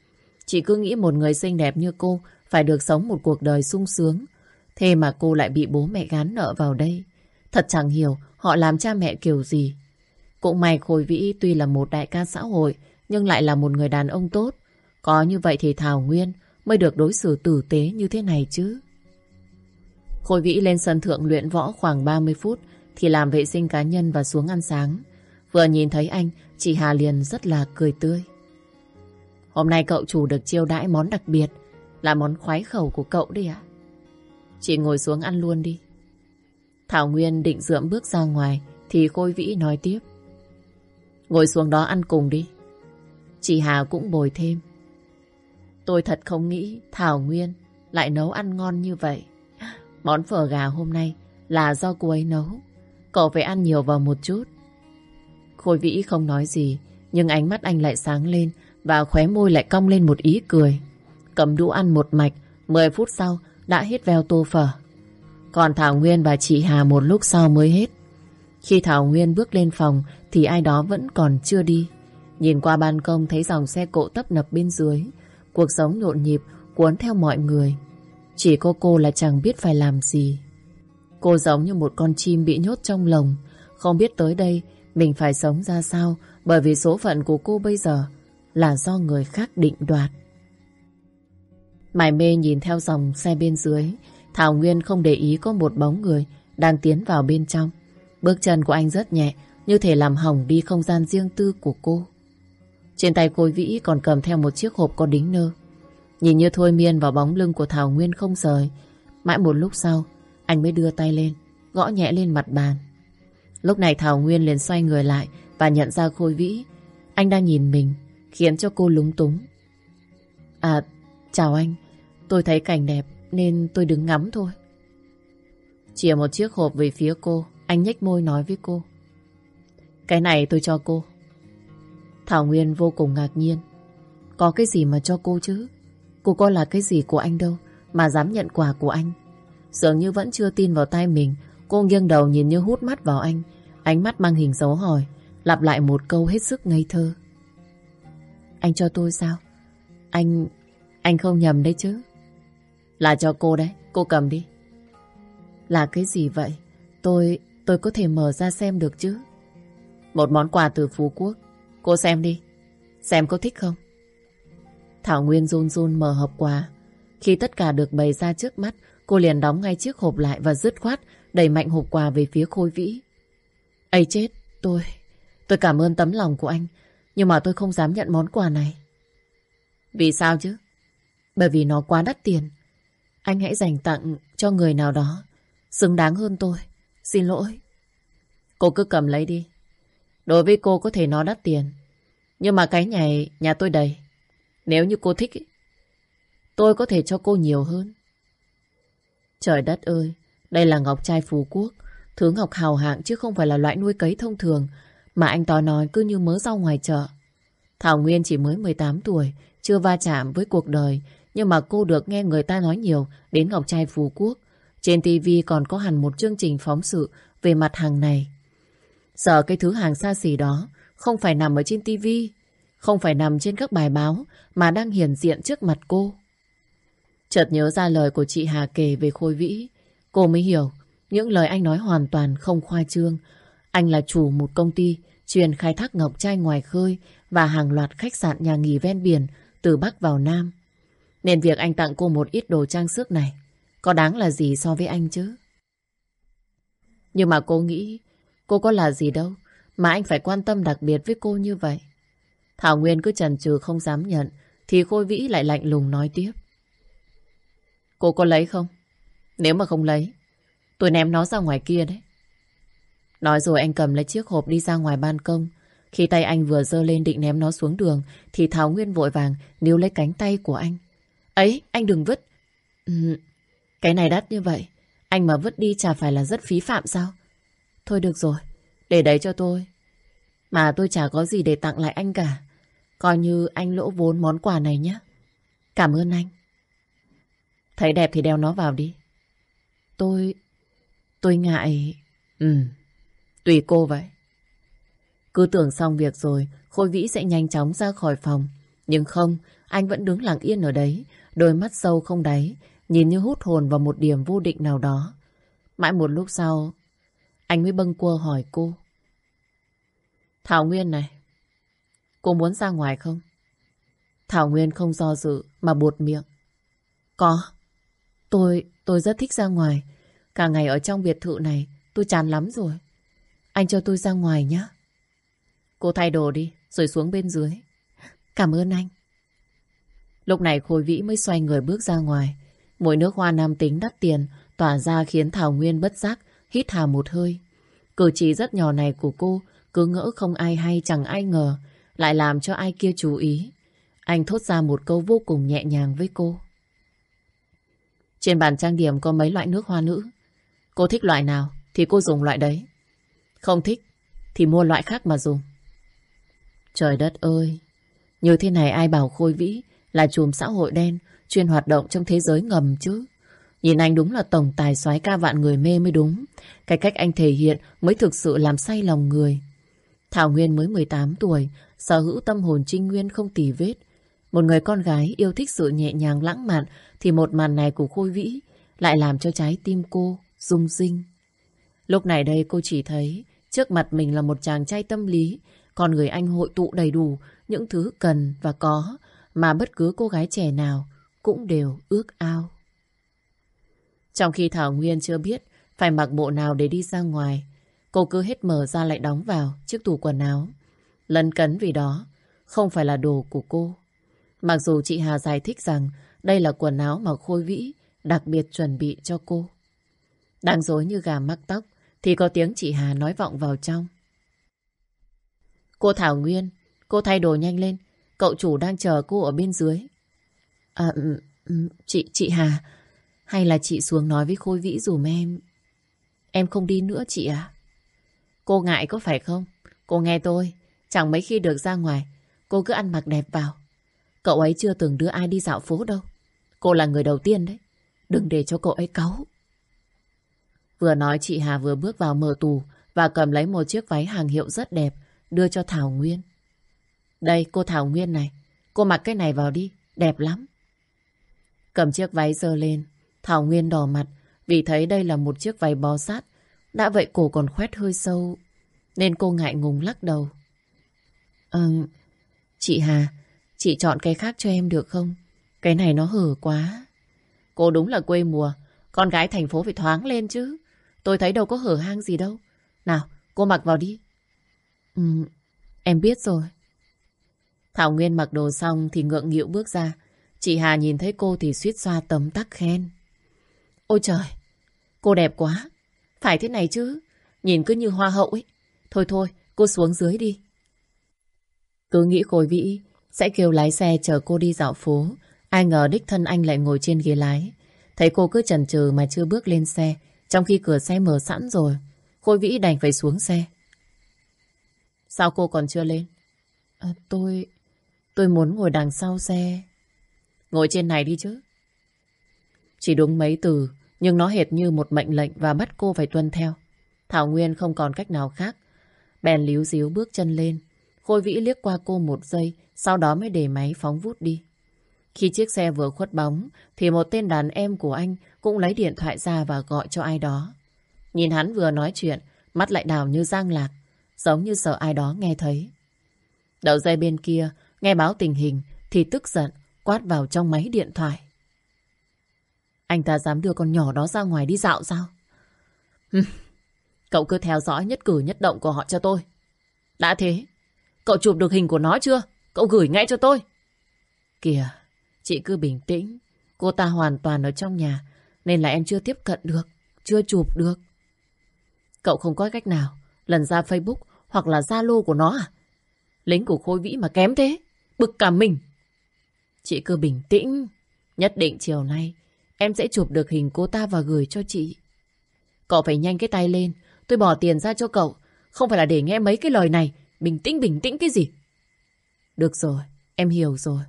Chị cứ nghĩ một người xinh đẹp như cô phải được sống một cuộc đời sung sướng. Thế mà cô lại bị bố mẹ gán nợ vào đây. Thật chẳng hiểu họ làm cha mẹ kiểu gì. Cũng may Khôi Vĩ tuy là một đại ca xã hội nhưng lại là một người đàn ông tốt. Có như vậy thì Thảo Nguyên mới được đối xử tử tế như thế này chứ. Khôi Vĩ lên sân thượng luyện võ khoảng 30 phút thì làm vệ sinh cá nhân và xuống ăn sáng. Vừa nhìn thấy anh, chị Hà liền rất là cười tươi. Hôm nay cậu chủ được chiêu đãi món đặc biệt là món khoái khẩu của cậu đi ạ. Chị ngồi xuống ăn luôn đi. Thảo Nguyên định dượm bước ra ngoài thì Khôi Vĩ nói tiếp. Ngồi xuống đó ăn cùng đi. Chị Hà cũng bồi thêm. Tôi thật không nghĩ Thảo Nguyên lại nấu ăn ngon như vậy. Món phở gà hôm nay là do cô ấy nấu. Cậu phải ăn nhiều vào một chút. Khôi Vĩ không nói gì, nhưng ánh mắt anh lại sáng lên và khóe môi lại cong lên một ý cười. Cầm đũa ăn một mạch, 10 phút sau đã hết veo tô phở. Còn Thảo Nguyên và chị Hà một lúc sau mới hết. Khi Thảo Nguyên bước lên phòng thì ai đó vẫn còn chưa đi. Nhìn qua ban công thấy dòng xe cộ tấp nập bên dưới. Cuộc sống nhộn nhịp, cuốn theo mọi người. Chỉ có cô là chẳng biết phải làm gì. Cô giống như một con chim bị nhốt trong lồng. Không biết tới đây mình phải sống ra sao bởi vì số phận của cô bây giờ là do người khác định đoạt. Mải mê nhìn theo dòng xe bên dưới Thảo Nguyên không để ý có một bóng người đang tiến vào bên trong. Bước chân của anh rất nhẹ, như thể làm hỏng đi không gian riêng tư của cô. Trên tay Khôi Vĩ còn cầm theo một chiếc hộp có đính nơ. Nhìn như thôi miên vào bóng lưng của Thảo Nguyên không rời. Mãi một lúc sau, anh mới đưa tay lên, gõ nhẹ lên mặt bàn. Lúc này Thảo Nguyên liền xoay người lại và nhận ra Khôi Vĩ. Anh đang nhìn mình, khiến cho cô lúng túng. À, chào anh. Tôi thấy cảnh đẹp nên tôi đứng ngắm thôi. Chìa một chiếc hộp về phía cô, anh nhếch môi nói với cô. Cái này tôi cho cô. Thảo Nguyên vô cùng ngạc nhiên. Có cái gì mà cho cô chứ? Cô có là cái gì của anh đâu mà dám nhận quà của anh. Dường như vẫn chưa tin vào tay mình, cô nghiêng đầu nhìn như hút mắt vào anh. Ánh mắt mang hình dấu hỏi, lặp lại một câu hết sức ngây thơ. Anh cho tôi sao? Anh anh không nhầm đấy chứ? Là cho cô đấy, cô cầm đi. Là cái gì vậy? Tôi... tôi có thể mở ra xem được chứ? Một món quà từ Phú Quốc. Cô xem đi. Xem có thích không? Thảo Nguyên run run mở hộp quà. Khi tất cả được bày ra trước mắt, cô liền đóng ngay chiếc hộp lại và dứt khoát đẩy mạnh hộp quà về phía Khôi Vĩ. ấy chết, tôi... Tôi cảm ơn tấm lòng của anh, nhưng mà tôi không dám nhận món quà này. Vì sao chứ? Bởi vì nó quá đắt tiền. Anh hãy dành tặng cho người nào đó, xứng đáng hơn tôi. Xin lỗi. Cô cứ cầm lấy đi. Đối với cô có thể nó đắt tiền. Nhưng mà cái này nhà tôi đầy. Nếu như cô thích, tôi có thể cho cô nhiều hơn. Trời đất ơi, đây là ngọc trai phú quốc. Thứ ngọc hào hạng chứ không phải là loại nuôi cấy thông thường mà anh to nói cứ như mớ rau ngoài chợ. Thảo Nguyên chỉ mới 18 tuổi, chưa va chạm với cuộc đời, nhưng mà cô được nghe người ta nói nhiều đến ngọc trai phú quốc. Trên TV còn có hẳn một chương trình phóng sự về mặt hàng này. Sợ cái thứ hàng xa xỉ đó không phải nằm ở trên TV, không phải nằm trên các bài báo mà đang hiển diện trước mặt cô. Chợt nhớ ra lời của chị Hà kể về Khôi Vĩ, cô mới hiểu những lời anh nói hoàn toàn không khoa trương. Anh là chủ một công ty chuyên khai thác ngọc trai ngoài khơi và hàng loạt khách sạn nhà nghỉ ven biển từ Bắc vào Nam. Nên việc anh tặng cô một ít đồ trang sức này có đáng là gì so với anh chứ? Nhưng mà cô nghĩ cô có là gì đâu mà anh phải quan tâm đặc biệt với cô như vậy. Thảo Nguyên cứ chần chừ không dám nhận thì Khôi Vĩ lại lạnh lùng nói tiếp. Cô có lấy không? Nếu mà không lấy, tôi ném nó ra ngoài kia đấy. Nói rồi anh cầm lấy chiếc hộp đi ra ngoài ban công. Khi tay anh vừa dơ lên định ném nó xuống đường thì Thảo Nguyên vội vàng níu lấy cánh tay của anh. Ấy, anh đừng vứt. Ừ, cái này đắt như vậy. Anh mà vứt đi chả phải là rất phí phạm sao? Thôi được rồi, để đấy cho tôi. Mà tôi chả có gì để tặng lại anh cả. Coi như anh lỗ vốn món quà này nhé. Cảm ơn anh. Thấy đẹp thì đeo nó vào đi. Tôi... tôi ngại... Ừ, tùy cô vậy. Cứ tưởng xong việc rồi, Khôi Vĩ sẽ nhanh chóng ra khỏi phòng. Nhưng không, anh vẫn đứng lặng yên ở đấy, đôi mắt sâu không đáy, nhìn như hút hồn vào một điểm vô định nào đó. Mãi một lúc sau, anh mới bâng quơ hỏi cô. Thảo Nguyên này, cô muốn ra ngoài không? Thảo Nguyên không do dự mà buột miệng. Có. Tôi, tôi rất thích ra ngoài. Cả ngày ở trong biệt thự này, tôi chán lắm rồi. Anh cho tôi ra ngoài nhé. Cô thay đồ đi, rồi xuống bên dưới. Cảm ơn anh. Lúc này Khôi Vĩ mới xoay người bước ra ngoài. Mùi nước hoa nam tính đắt tiền, tỏa ra khiến Thảo Nguyên bất giác, hít hà một hơi. Cử chỉ rất nhỏ này của cô, cứ ngỡ không ai hay chẳng ai ngờ, lại làm cho ai kia chú ý. Anh thốt ra một câu vô cùng nhẹ nhàng với cô. Trên bàn trang điểm có mấy loại nước hoa nữ. Cô thích loại nào thì cô dùng loại đấy. Không thích thì mua loại khác mà dùng. Trời đất ơi! Như thế này ai bảo Khôi Vĩ là chùm xã hội đen chuyên hoạt động trong thế giới ngầm chứ? Nhìn anh đúng là tổng tài soái ca vạn người mê mới đúng. Cái cách anh thể hiện mới thực sự làm say lòng người. Thảo Nguyên mới 18 tuổi, sở hữu tâm hồn trinh nguyên không tì vết. Một người con gái yêu thích sự nhẹ nhàng lãng mạn thì một màn này của Khôi Vĩ lại làm cho trái tim cô rung rinh. Lúc này đây cô chỉ thấy trước mặt mình là một chàng trai tâm lý, còn người anh hội tụ đầy đủ những thứ cần và có mà bất cứ cô gái trẻ nào cũng đều ước ao. Trong khi Thảo Nguyên chưa biết phải mặc bộ nào để đi ra ngoài, cô cứ hết mở ra lại đóng vào chiếc tủ quần áo. Lấn cấn vì đó không phải là đồ của cô. Mặc dù chị Hà giải thích rằng đây là quần áo mà Khôi Vĩ đặc biệt chuẩn bị cho cô. Đang dối như gà mắc tóc thì có tiếng chị Hà nói vọng vào trong. Cô Thảo Nguyên, cô thay đồ nhanh lên. Cậu chủ đang chờ cô ở bên dưới. À, ừ, ừ, chị, chị Hà, hay là chị xuống nói với Khôi Vĩ dùm em. Em không đi nữa chị à? Cô ngại có phải không? Cô nghe tôi, chẳng mấy khi được ra ngoài, cô cứ ăn mặc đẹp vào. Cậu ấy chưa từng đưa ai đi dạo phố đâu. Cô là người đầu tiên đấy. Đừng để cho cậu ấy cáu. Vừa nói chị Hà vừa bước vào mở tù và cầm lấy một chiếc váy hàng hiệu rất đẹp đưa cho Thảo Nguyên. Đây cô Thảo Nguyên này, cô mặc cái này vào đi, đẹp lắm. Cầm chiếc váy dơ lên, Thảo Nguyên đỏ mặt vì thấy đây là một chiếc váy bó sát. Đã vậy cổ còn khoét hơi sâu, nên cô ngại ngùng lắc đầu. Ờ, chị Hà, chị chọn cái khác cho em được không? Cái này nó hở quá. Cô đúng là quê mùa, con gái thành phố phải thoáng lên chứ. Tôi thấy đâu có hở hang gì đâu. Nào, cô mặc vào đi. Ừ, em biết rồi. Thảo Nguyên mặc đồ xong thì ngượng nghịu bước ra. Chị Hà nhìn thấy cô thì suýt xoa tấm tắc khen. Ôi trời, cô đẹp quá. Phải thế này chứ, nhìn cứ như hoa hậu ấy. Thôi thôi, cô xuống dưới đi. Cứ nghĩ Khôi Vĩ sẽ kêu lái xe chờ cô đi dạo phố. Ai ngờ đích thân anh lại ngồi trên ghế lái. Thấy cô cứ chần chừ mà chưa bước lên xe, trong khi cửa xe mở sẵn rồi. Khôi Vĩ đành phải xuống xe. Sao cô còn chưa lên? À, tôi tôi muốn ngồi đằng sau xe. Ngồi trên này đi chứ. Chỉ đúng mấy từ, nhưng nó hệt như một mệnh lệnh và bắt cô phải tuân theo. Thảo Nguyên không còn cách nào khác. Bèn líu díu bước chân lên. Khôi Vĩ liếc qua cô một giây, sau đó mới để máy phóng vút đi. Khi chiếc xe vừa khuất bóng, thì một tên đàn em của anh cũng lấy điện thoại ra và gọi cho ai đó. Nhìn hắn vừa nói chuyện, mắt lại đào như giang lạc, giống như sợ ai đó nghe thấy. đầu dây bên kia, nghe báo tình hình, thì tức giận, quát vào trong máy điện thoại. Anh ta dám đưa con nhỏ đó ra ngoài đi dạo sao? cậu cứ theo dõi nhất cử nhất động của họ cho tôi. Đã thế, cậu chụp được hình của nó chưa? Cậu gửi ngay cho tôi. Kìa, chị cứ bình tĩnh. Cô ta hoàn toàn ở trong nhà, nên là em chưa tiếp cận được, chưa chụp được. Cậu không có cách nào lần ra Facebook hoặc là Zalo của nó à? Lính của Khôi Vĩ mà kém thế, bực cả mình. Chị cứ bình tĩnh, nhất định chiều nay em sẽ chụp được hình cô ta và gửi cho chị. Cậu phải nhanh cái tay lên, tôi bỏ tiền ra cho cậu, không phải là để nghe mấy cái lời này, bình tĩnh bình tĩnh cái gì. Được rồi, em hiểu rồi.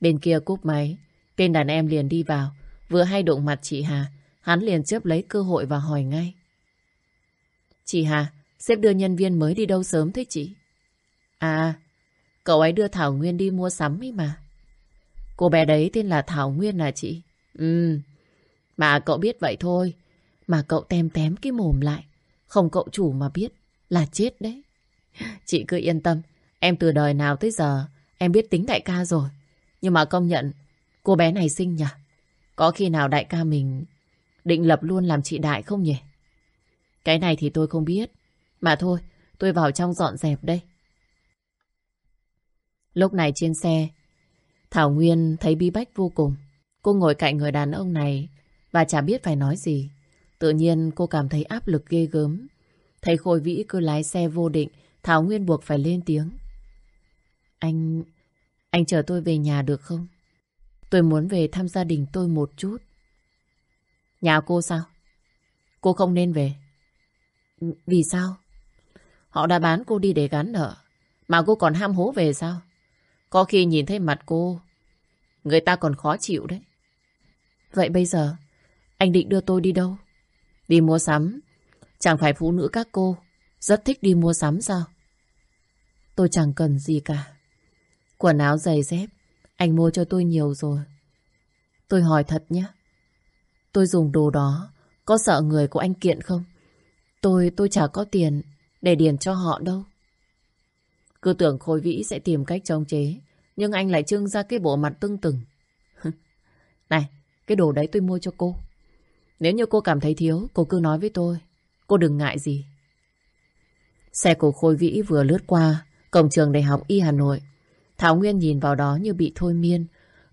Bên kia cúp máy, tên đàn em liền đi vào, vừa hay đụng mặt chị Hà, hắn liền chớp lấy cơ hội và hỏi ngay. Chị Hà, sếp đưa nhân viên mới đi đâu sớm thế chị? À, cậu ấy đưa Thảo Nguyên đi mua sắm ấy mà. Cô bé đấy tên là Thảo Nguyên à chị? Ừ, mà cậu biết vậy thôi. Mà cậu tem tém cái mồm lại. Không cậu chủ mà biết là chết đấy. Chị cứ yên tâm. Em từ đời nào tới giờ em biết tính đại ca rồi. Nhưng mà công nhận cô bé này xinh nhỉ? Có khi nào đại ca mình định lập luôn làm chị đại không nhỉ? Cái này thì tôi không biết. Mà thôi, tôi vào trong dọn dẹp đây. Lúc này trên xe, Thảo Nguyên thấy bí bách vô cùng. Cô ngồi cạnh người đàn ông này và chả biết phải nói gì. Tự nhiên cô cảm thấy áp lực ghê gớm. Thấy Khôi Vĩ cứ lái xe vô định, Thảo Nguyên buộc phải lên tiếng. Anh... anh chờ tôi về nhà được không? Tôi muốn về thăm gia đình tôi một chút. Nhà cô sao? Cô không nên về. Vì sao? Họ đã bán cô đi để gắn nợ. Mà cô còn ham hố về sao? Có khi nhìn thấy mặt cô, người ta còn khó chịu đấy. Vậy bây giờ, anh định đưa tôi đi đâu? Đi mua sắm. Chẳng phải phụ nữ các cô rất thích đi mua sắm sao? Tôi chẳng cần gì cả. Quần áo giày dép, anh mua cho tôi nhiều rồi. Tôi hỏi thật nhé. Tôi dùng đồ đó, có sợ người của anh kiện không? Tôi, tôi chả có tiền để điền cho họ đâu. Cứ tưởng Khôi Vĩ sẽ tìm cách chống chế, nhưng anh lại trưng ra cái bộ mặt tưng từng. Này, cái đồ đấy tôi mua cho cô. Nếu như cô cảm thấy thiếu, cô cứ nói với tôi. Cô đừng ngại gì. Xe của Khôi Vĩ vừa lướt qua cổng trường đại học Y Hà Nội. Thảo Nguyên nhìn vào đó như bị thôi miên.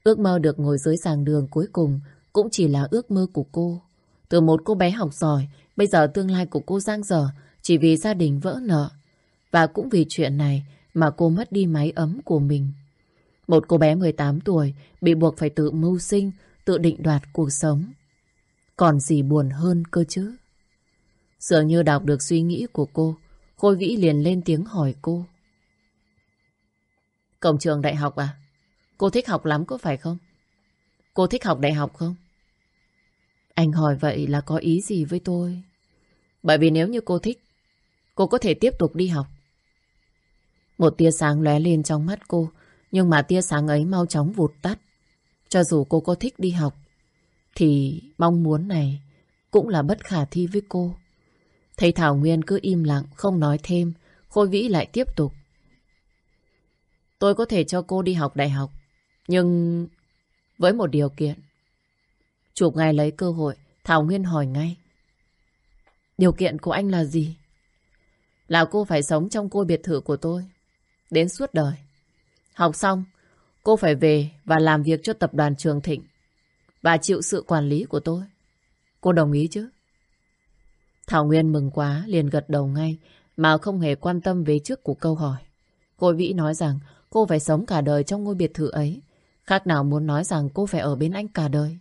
Ước mơ được ngồi dưới sàng đường cuối cùng cũng chỉ là ước mơ của cô. Từ một cô bé học giỏi, bây giờ tương lai của cô giang dở chỉ vì gia đình vỡ nợ. Và cũng vì chuyện này mà cô mất đi máy ấm của mình. Một cô bé 18 tuổi bị buộc phải tự mưu sinh, tự định đoạt cuộc sống. Còn gì buồn hơn cơ chứ? Dường như đọc được suy nghĩ của cô, Khôi Vĩ liền lên tiếng hỏi cô. Cổng trường đại học à? Cô thích học lắm có phải không? Cô thích học đại học không? Anh hỏi vậy là có ý gì với tôi? Bởi vì nếu như cô thích, cô có thể tiếp tục đi học. Một tia sáng lóe lên trong mắt cô, nhưng mà tia sáng ấy mau chóng vụt tắt. Cho dù cô có thích đi học, thì mong muốn này cũng là bất khả thi với cô. thầy Thảo Nguyên cứ im lặng, không nói thêm, Khôi Vĩ lại tiếp tục. Tôi có thể cho cô đi học đại học, nhưng với một điều kiện. Chụp ngay lấy cơ hội, Thảo Nguyên hỏi ngay. Điều kiện của anh là gì? Là cô phải sống trong cô biệt thự của tôi, đến suốt đời. Học xong, cô phải về và làm việc cho tập đoàn Trường Thịnh và chịu sự quản lý của tôi. Cô đồng ý chứ? Thảo Nguyên mừng quá, liền gật đầu ngay, mà không hề quan tâm về trước của câu hỏi. Cô Vĩ nói rằng cô phải sống cả đời trong ngôi biệt thự ấy, khác nào muốn nói rằng cô phải ở bên anh cả đời.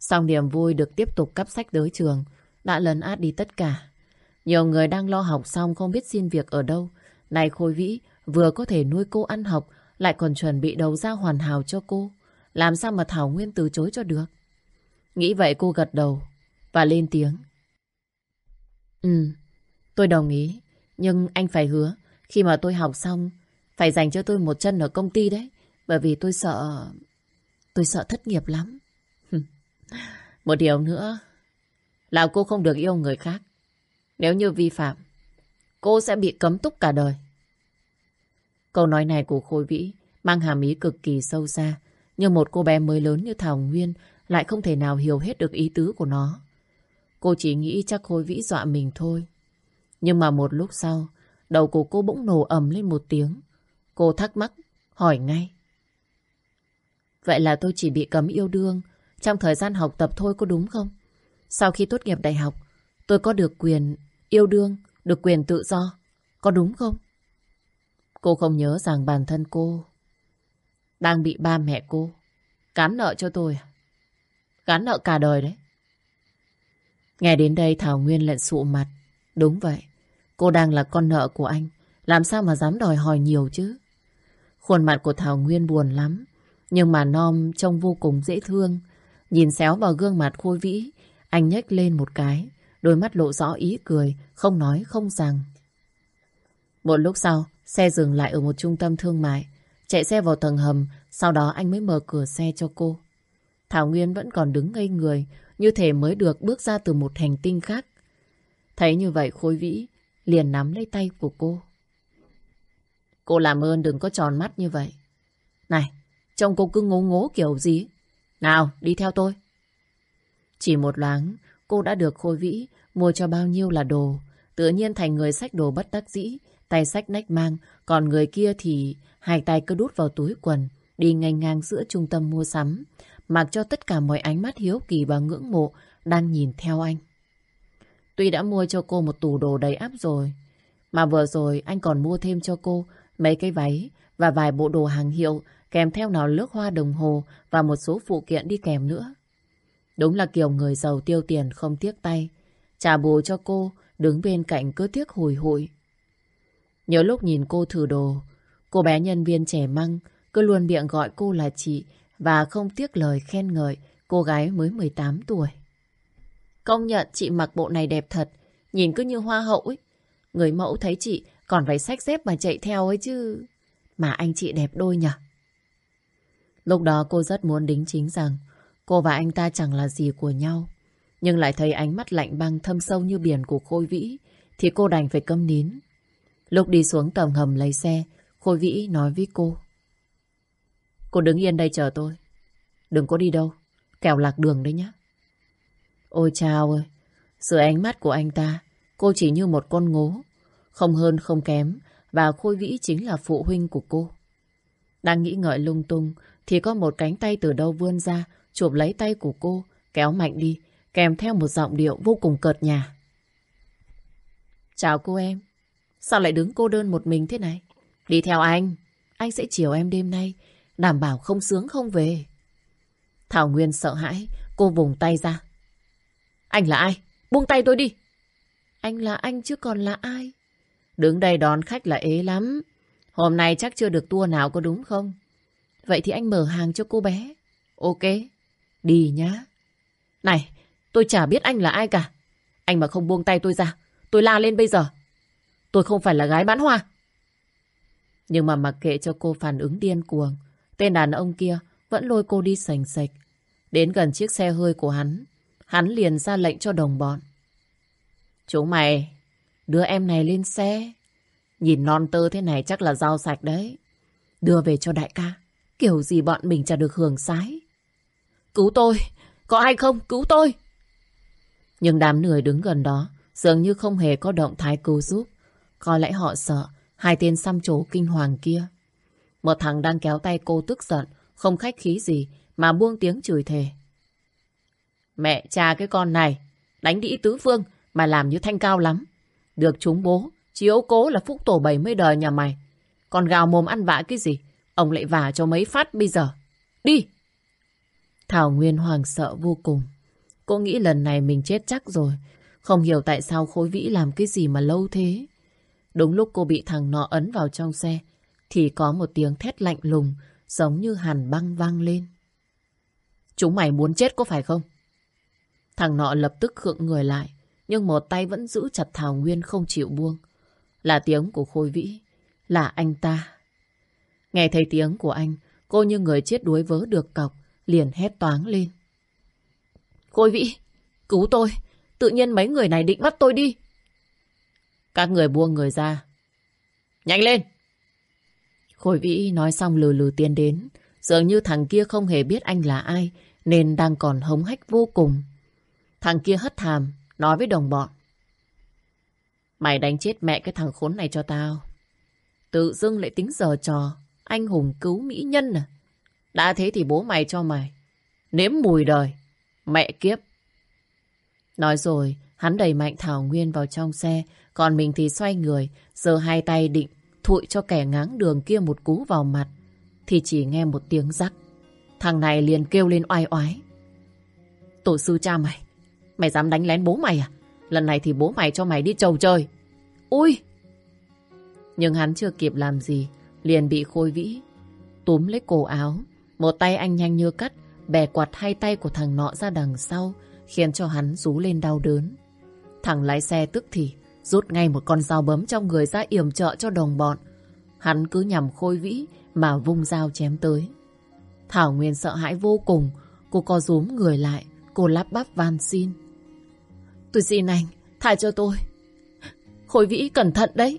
Xong niềm vui được tiếp tục cắp sách tới trường, đã lấn át đi tất cả. Nhiều người đang lo học xong không biết xin việc ở đâu. Này Khôi Vĩ vừa có thể nuôi cô ăn học, lại còn chuẩn bị đầu ra hoàn hảo cho cô. Làm sao mà Thảo Nguyên từ chối cho được? Nghĩ vậy cô gật đầu và lên tiếng. Ừ, tôi đồng ý. Nhưng anh phải hứa, khi mà tôi học xong, phải dành cho tôi một chân ở công ty đấy. Bởi vì tôi sợ... Tôi sợ thất nghiệp lắm. một điều nữa là cô không được yêu người khác. Nếu như vi phạm, cô sẽ bị cấm túc cả đời. Câu nói này của Khôi Vĩ mang hàm ý cực kỳ sâu xa. Nhưng một cô bé mới lớn như Thảo Nguyên lại không thể nào hiểu hết được ý tứ của nó. Cô chỉ nghĩ chắc Khôi Vĩ dọa mình thôi. Nhưng mà một lúc sau, đầu của cô bỗng nổ ầm lên một tiếng. Cô thắc mắc, hỏi ngay. Vậy là tôi chỉ bị cấm yêu đương trong thời gian học tập thôi có đúng không? Sau khi tốt nghiệp đại học, tôi có được quyền yêu đương, được quyền tự do, có đúng không? Cô không nhớ rằng bản thân cô đang bị ba mẹ cô cán nợ cho tôi à? Cán nợ cả đời đấy. Nghe đến đây Thảo Nguyên lại sụ mặt. Đúng vậy, cô đang là con nợ của anh. Làm sao mà dám đòi hỏi nhiều chứ? Khuôn mặt của Thảo Nguyên buồn lắm. Nhưng mà Nom trông vô cùng dễ thương. Nhìn xéo vào gương mặt khôi vĩ, anh nhếch lên một cái. Đôi mắt lộ rõ ý cười, không nói không rằng. Một lúc sau, xe dừng lại ở một trung tâm thương mại. Chạy xe vào tầng hầm, sau đó anh mới mở cửa xe cho cô. Thảo Nguyên vẫn còn đứng ngây người, như thể mới được bước ra từ một hành tinh khác. Thấy như vậy Khôi Vĩ liền nắm lấy tay của cô. Cô làm ơn đừng có tròn mắt như vậy. Này, trông cô cứ ngố ngố kiểu gì? Nào, đi theo tôi. Chỉ một loáng, cô đã được Khôi Vĩ mua cho bao nhiêu là đồ. Tự nhiên thành người sách đồ bất đắc dĩ, tay sách nách mang, còn người kia thì hai tay cứ đút vào túi quần, đi ngang ngang giữa trung tâm mua sắm mặc cho tất cả mọi ánh mắt hiếu kỳ và ngưỡng mộ đang nhìn theo anh. Tuy đã mua cho cô một tủ đồ đầy áp rồi, mà vừa rồi anh còn mua thêm cho cô mấy cái váy và vài bộ đồ hàng hiệu kèm theo nào lướt hoa đồng hồ và một số phụ kiện đi kèm nữa. Đúng là kiểu người giàu tiêu tiền không tiếc tay. Trả bù cho cô, đứng bên cạnh cứ tiếc hùi hụi. Nhớ lúc nhìn cô thử đồ, cô bé nhân viên trẻ măng cứ luôn miệng gọi cô là chị và không tiếc lời khen ngợi cô gái mới 18 tuổi. Công nhận chị mặc bộ này đẹp thật, nhìn cứ như hoa hậu ấy. Người mẫu thấy chị còn phải xách dép mà chạy theo ấy chứ. Mà anh chị đẹp đôi nhỉ? Lúc đó cô rất muốn đính chính rằng cô và anh ta chẳng là gì của nhau. Nhưng lại thấy ánh mắt lạnh băng thâm sâu như biển của Khôi Vĩ thì cô đành phải câm nín. Lúc đi xuống tầng hầm lấy xe, Khôi Vĩ nói với cô. Cô đứng yên đây chờ tôi. Đừng có đi đâu. Kẻo lạc đường đấy nhá. Ôi chào ơi. Sự ánh mắt của anh ta cô chỉ như một con ngố, không hơn không kém, và Khôi Vĩ chính là phụ huynh của cô. Đang nghĩ ngợi lung tung, thì có một cánh tay từ đâu vươn ra, chụp lấy tay của cô, kéo mạnh đi, kèm theo một giọng điệu vô cùng cợt nhà. Chào cô em, sao lại đứng cô đơn một mình thế này? Đi theo anh, anh sẽ chiều em đêm nay, đảm bảo không sướng không về. Thảo Nguyên sợ hãi, cô vùng tay ra. Anh là ai? Buông tay tôi đi. Anh là anh chứ còn là ai? Đứng đây đón khách là ế lắm. Hôm nay chắc chưa được tour nào có đúng không? Vậy thì anh mở hàng cho cô bé. Ok, đi nhá. Này, tôi chả biết anh là ai cả. Anh mà không buông tay tôi ra, tôi la lên bây giờ. Tôi không phải là gái bán hoa. Nhưng mà mặc kệ cho cô phản ứng điên cuồng, tên đàn ông kia vẫn lôi cô đi sành sạch. Đến gần chiếc xe hơi của hắn, hắn liền ra lệnh cho đồng bọn. chú mày, đưa em này lên xe. Nhìn non tơ thế này chắc là rau sạch đấy. Đưa về cho đại ca. Kiểu gì bọn mình chả được hưởng sái. Cứu tôi! Có ai không? Cứu tôi! Nhưng đám người đứng gần đó dường như không hề có động thái cứu giúp. Có lẽ họ sợ hai tên xăm trổ kinh hoàng kia. Một thằng đang kéo tay cô tức giận, không khách khí gì mà buông tiếng chửi thề. Mẹ cha cái con này, đánh đĩ tứ phương mà làm như thanh cao lắm. Được chúng bố, chiếu cố là phúc tổ 70 đời nhà mày. Còn gào mồm ăn vạ cái gì? Ông lại vả cho mấy phát bây giờ. Đi! Thảo Nguyên hoàng sợ vô cùng. Cô nghĩ lần này mình chết chắc rồi. Không hiểu tại sao Khối Vĩ làm cái gì mà lâu thế. Đúng lúc cô bị thằng nọ ấn vào trong xe, thì có một tiếng thét lạnh lùng, giống như hàn băng vang lên. Chúng mày muốn chết có phải không? Thằng nọ lập tức khượng người lại, nhưng một tay vẫn giữ chặt Thảo Nguyên không chịu buông. Là tiếng của Khôi Vĩ, là anh ta. Nghe thấy tiếng của anh, cô như người chết đuối vớ được cọc, liền hét toáng lên. Khôi Vĩ, cứu tôi, tự nhiên mấy người này định bắt tôi đi. Các người buông người ra. Nhanh lên! Khôi Vĩ nói xong lừ lừ tiến đến. Dường như thằng kia không hề biết anh là ai, nên đang còn hống hách vô cùng. Thằng kia hất hàm, nói với đồng bọn. Mày đánh chết mẹ cái thằng khốn này cho tao. Tự dưng lại tính giờ trò, anh hùng cứu mỹ nhân à? Đã thế thì bố mày cho mày. Nếm mùi đời. Mẹ kiếp. Nói rồi, hắn đẩy mạnh Thảo Nguyên vào trong xe, còn mình thì xoay người, giơ hai tay định thụi cho kẻ ngáng đường kia một cú vào mặt. Thì chỉ nghe một tiếng rắc. Thằng này liền kêu lên oai oái. Tổ sư cha mày, mày dám đánh lén bố mày à? Lần này thì bố mày cho mày đi trầu chơi. Ui! Nhưng hắn chưa kịp làm gì, liền bị khôi vĩ. Túm lấy cổ áo, một tay anh nhanh như cắt, bè quạt hai tay của thằng nọ ra đằng sau, khiến cho hắn rú lên đau đớn. Thằng lái xe tức thì rút ngay một con dao bấm trong người ra yểm trợ cho đồng bọn. Hắn cứ nhằm khôi vĩ mà vung dao chém tới. Thảo Nguyên sợ hãi vô cùng, cô co rúm người lại, cô lắp bắp van xin. Tôi xin anh, thả cho tôi. Khôi vĩ cẩn thận đấy.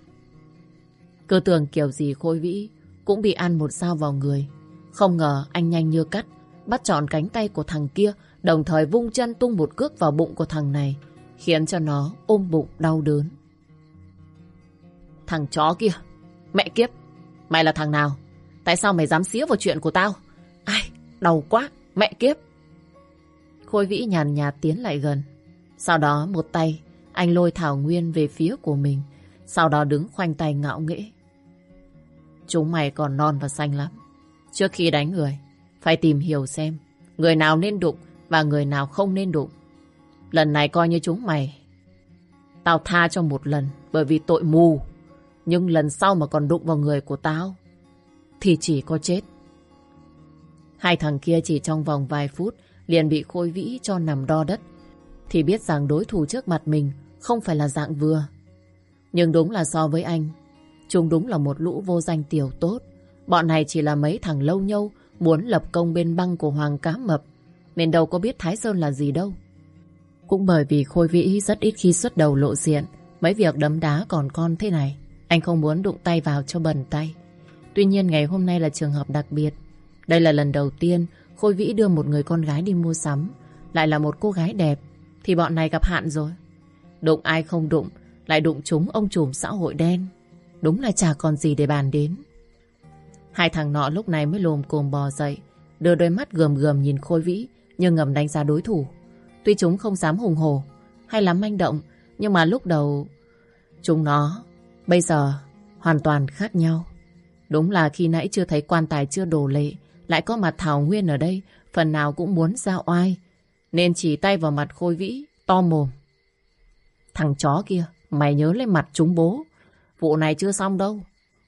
Cứ tưởng kiểu gì khôi vĩ cũng bị ăn một dao vào người. Không ngờ anh nhanh như cắt, bắt trọn cánh tay của thằng kia, đồng thời vung chân tung một cước vào bụng của thằng này khiến cho nó ôm bụng đau đớn. Thằng chó kia, mẹ kiếp, mày là thằng nào? Tại sao mày dám xía vào chuyện của tao? Ai, đau quá, mẹ kiếp. Khôi vĩ nhàn nhạt tiến lại gần. Sau đó một tay, anh lôi Thảo Nguyên về phía của mình. Sau đó đứng khoanh tay ngạo nghễ. Chúng mày còn non và xanh lắm. Trước khi đánh người, phải tìm hiểu xem người nào nên đụng và người nào không nên đụng. Lần này coi như chúng mày. Tao tha cho một lần, bởi vì tội mù. Nhưng lần sau mà còn đụng vào người của tao, thì chỉ có chết. Hai thằng kia chỉ trong vòng vài phút liền bị khôi vĩ cho nằm đo đất thì biết rằng đối thủ trước mặt mình không phải là dạng vừa. Nhưng đúng là so với anh, chúng đúng là một lũ vô danh tiểu tốt. Bọn này chỉ là mấy thằng lâu nhâu muốn lập công bên băng của Hoàng Cá Mập nên đâu có biết Thái Sơn là gì đâu. Cũng bởi vì Khôi Vĩ rất ít khi xuất đầu lộ diện, mấy việc đấm đá còn con thế này, anh không muốn đụng tay vào cho bẩn tay. Tuy nhiên ngày hôm nay là trường hợp đặc biệt. Đây là lần đầu tiên Khôi Vĩ đưa một người con gái đi mua sắm, lại là một cô gái đẹp, thì bọn này gặp hạn rồi. Đụng ai không đụng, lại đụng chúng ông trùm xã hội đen. Đúng là chả còn gì để bàn đến. Hai thằng nọ lúc này mới lồm cồm bò dậy, đưa đôi mắt gườm gườm nhìn Khôi Vĩ, nhưng ngầm đánh giá đối thủ. Tuy chúng không dám hùng hổ hay lắm manh động, nhưng mà lúc đầu chúng nó bây giờ hoàn toàn khác nhau. Đúng là khi nãy chưa thấy quan tài chưa đổ lệ, lại có mặt Thảo Nguyên ở đây, phần nào cũng muốn ra oai, nên chỉ tay vào mặt Khôi Vĩ, to mồm. Thằng chó kia, mày nhớ lên mặt chúng bố. Vụ này chưa xong đâu.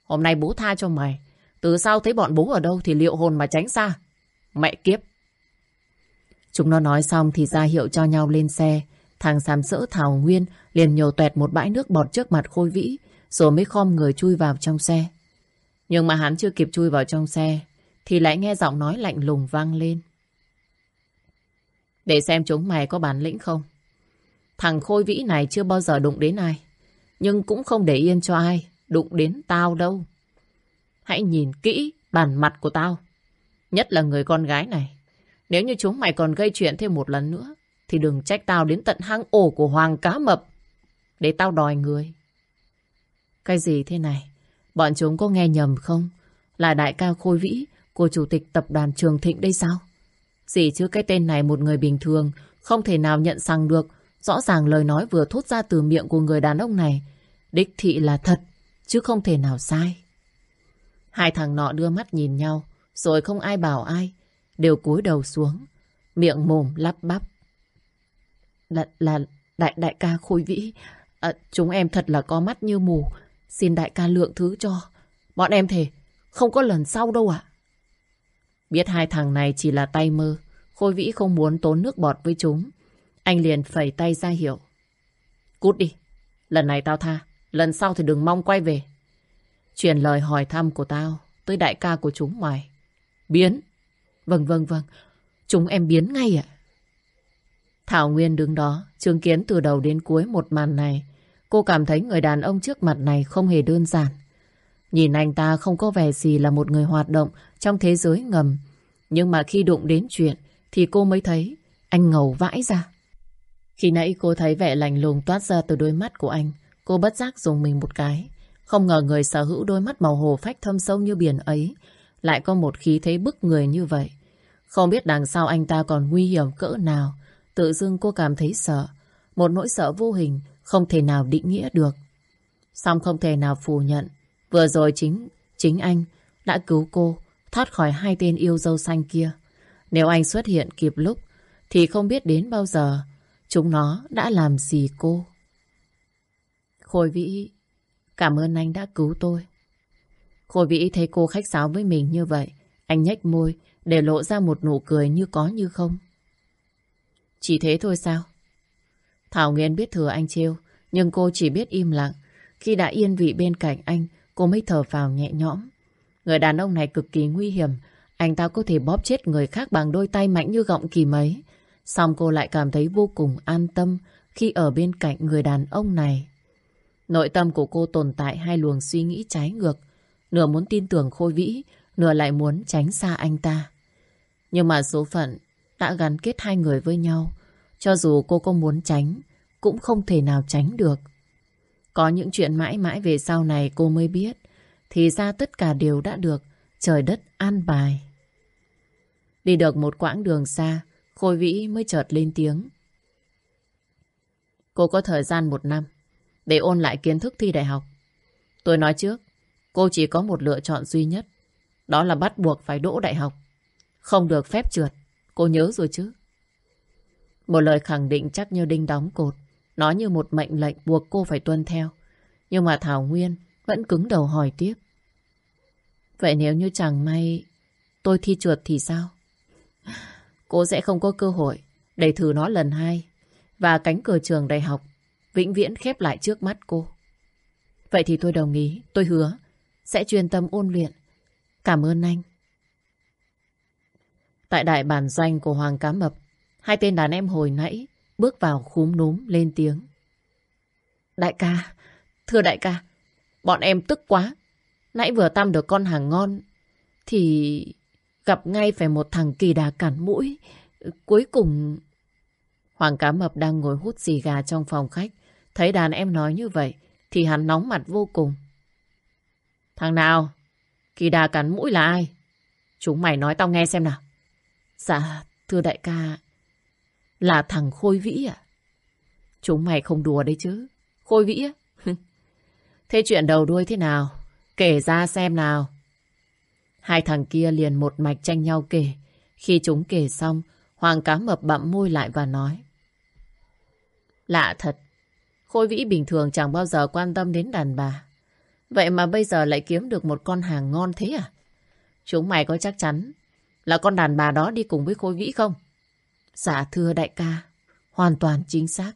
Hôm nay bố tha cho mày. Từ sau thấy bọn bố ở đâu thì liệu hồn mà tránh xa. Mẹ kiếp. Chúng nó nói xong thì ra hiệu cho nhau lên xe. Thằng xám sỡ Thảo Nguyên liền nhổ tuẹt một bãi nước bọt trước mặt Khôi Vĩ, rồi mới khom người chui vào trong xe. Nhưng mà hắn chưa kịp chui vào trong xe, thì lại nghe giọng nói lạnh lùng vang lên. Để xem chúng mày có bản lĩnh không. Thằng Khôi Vĩ này chưa bao giờ đụng đến ai, nhưng cũng không để yên cho ai đụng đến tao đâu. Hãy nhìn kỹ bản mặt của tao, nhất là người con gái này. Nếu như chúng mày còn gây chuyện thêm một lần nữa, thì đừng trách tao đến tận hang ổ của Hoàng Cá Mập để tao đòi người. Cái gì thế này? Bọn chúng có nghe nhầm không? Là đại ca Khôi Vĩ của chủ tịch tập đoàn Trường Thịnh đây sao? Gì chứ cái tên này một người bình thường không thể nào nhận rằng được. Rõ ràng lời nói vừa thốt ra từ miệng của người đàn ông này. Đích thị là thật, chứ không thể nào sai. Hai thằng nọ đưa mắt nhìn nhau, rồi không ai bảo ai, đều cúi đầu xuống, miệng mồm lắp bắp. Là, là đại đại ca Khôi Vĩ, à, chúng em thật là có mắt như mù, xin đại ca lượng thứ cho. Bọn em thề, không có lần sau đâu ạ. Biết hai thằng này chỉ là tay mơ, Khôi Vĩ không muốn tốn nước bọt với chúng. Anh liền phẩy tay ra hiệu. Cút đi, lần này tao tha, lần sau thì đừng mong quay về. Truyền lời hỏi thăm của tao tới đại ca của chúng mày. Biến. Vâng vâng vâng, chúng em biến ngay ạ. Thảo Nguyên đứng đó, chứng kiến từ đầu đến cuối một màn này. Cô cảm thấy người đàn ông trước mặt này không hề đơn giản. Nhìn anh ta không có vẻ gì là một người hoạt động trong thế giới ngầm. Nhưng mà khi đụng đến chuyện thì cô mới thấy anh ngầu vãi ra. Khi nãy cô thấy vẻ lạnh lùng toát ra từ đôi mắt của anh. Cô bất giác dùng mình một cái. Không ngờ người sở hữu đôi mắt màu hồ phách thâm sâu như biển ấy lại có một khí thế bức người như vậy. Không biết đằng sau anh ta còn nguy hiểm cỡ nào. Tự dưng cô cảm thấy sợ. Một nỗi sợ vô hình không thể nào định nghĩa được. Xong không thể nào phủ nhận. Vừa rồi chính chính anh đã cứu cô thoát khỏi hai tên yêu dâu xanh kia. Nếu anh xuất hiện kịp lúc thì không biết đến bao giờ chúng nó đã làm gì cô. Khôi Vĩ, cảm ơn anh đã cứu tôi. Khôi Vĩ thấy cô khách sáo với mình như vậy, anh nhếch môi để lộ ra một nụ cười như có như không. Chỉ thế thôi sao? Thảo Nguyên biết thừa anh trêu, nhưng cô chỉ biết im lặng. Khi đã yên vị bên cạnh anh, cô mới thở vào nhẹ nhõm. Người đàn ông này cực kỳ nguy hiểm. Anh ta có thể bóp chết người khác bằng đôi tay mạnh như gọng kỳ mấy. Xong cô lại cảm thấy vô cùng an tâm khi ở bên cạnh người đàn ông này. Nội tâm của cô tồn tại hai luồng suy nghĩ trái ngược. Nửa muốn tin tưởng Khôi Vĩ, nửa lại muốn tránh xa anh ta. Nhưng mà số phận đã gắn kết hai người với nhau. Cho dù cô có muốn tránh, cũng không thể nào tránh được. Có những chuyện mãi mãi về sau này cô mới biết. Thì ra tất cả đều đã được trời đất an bài. Đi được một quãng đường xa, Khôi Vĩ mới chợt lên tiếng. Cô có thời gian một năm để ôn lại kiến thức thi đại học. Tôi nói trước, cô chỉ có một lựa chọn duy nhất. Đó là bắt buộc phải đỗ đại học. Không được phép trượt. Cô nhớ rồi chứ? Một lời khẳng định chắc như đinh đóng cột. Nó như một mệnh lệnh buộc cô phải tuân theo. Nhưng mà Thảo Nguyên vẫn cứng đầu hỏi tiếp. Vậy nếu như chẳng may tôi thi trượt thì sao? Cô sẽ không có cơ hội để thử nó lần hai. Và cánh cửa trường đại học vĩnh viễn khép lại trước mắt cô. Vậy thì tôi đồng ý, tôi hứa sẽ chuyên tâm ôn luyện. Cảm ơn anh. Tại đại bản doanh của Hoàng Cá Mập, hai tên đàn em hồi nãy bước vào khúm núm lên tiếng. Đại ca, thưa đại ca, bọn em tức quá. Nãy vừa tăm được con hàng ngon, thì gặp ngay phải một thằng kỳ đà cản mũi. Cuối cùng... Hoàng Cá Mập đang ngồi hút xì gà trong phòng khách, Thấy đàn em nói như vậy thì hắn nóng mặt vô cùng. Thằng nào? Kỳ đà cắn mũi là ai? Chúng mày nói tao nghe xem nào. Dạ, thưa đại ca, là thằng Khôi Vĩ à? Chúng mày không đùa đấy chứ. Khôi Vĩ á? thế chuyện đầu đuôi thế nào? Kể ra xem nào. Hai thằng kia liền một mạch tranh nhau kể. Khi chúng kể xong, Hoàng cá mập bặm môi lại và nói. Lạ thật. Khôi Vĩ bình thường chẳng bao giờ quan tâm đến đàn bà. Vậy mà bây giờ lại kiếm được một con hàng ngon thế à? Chúng mày có chắc chắn là con đàn bà đó đi cùng với Khôi Vĩ không? Dạ thưa đại ca, hoàn toàn chính xác.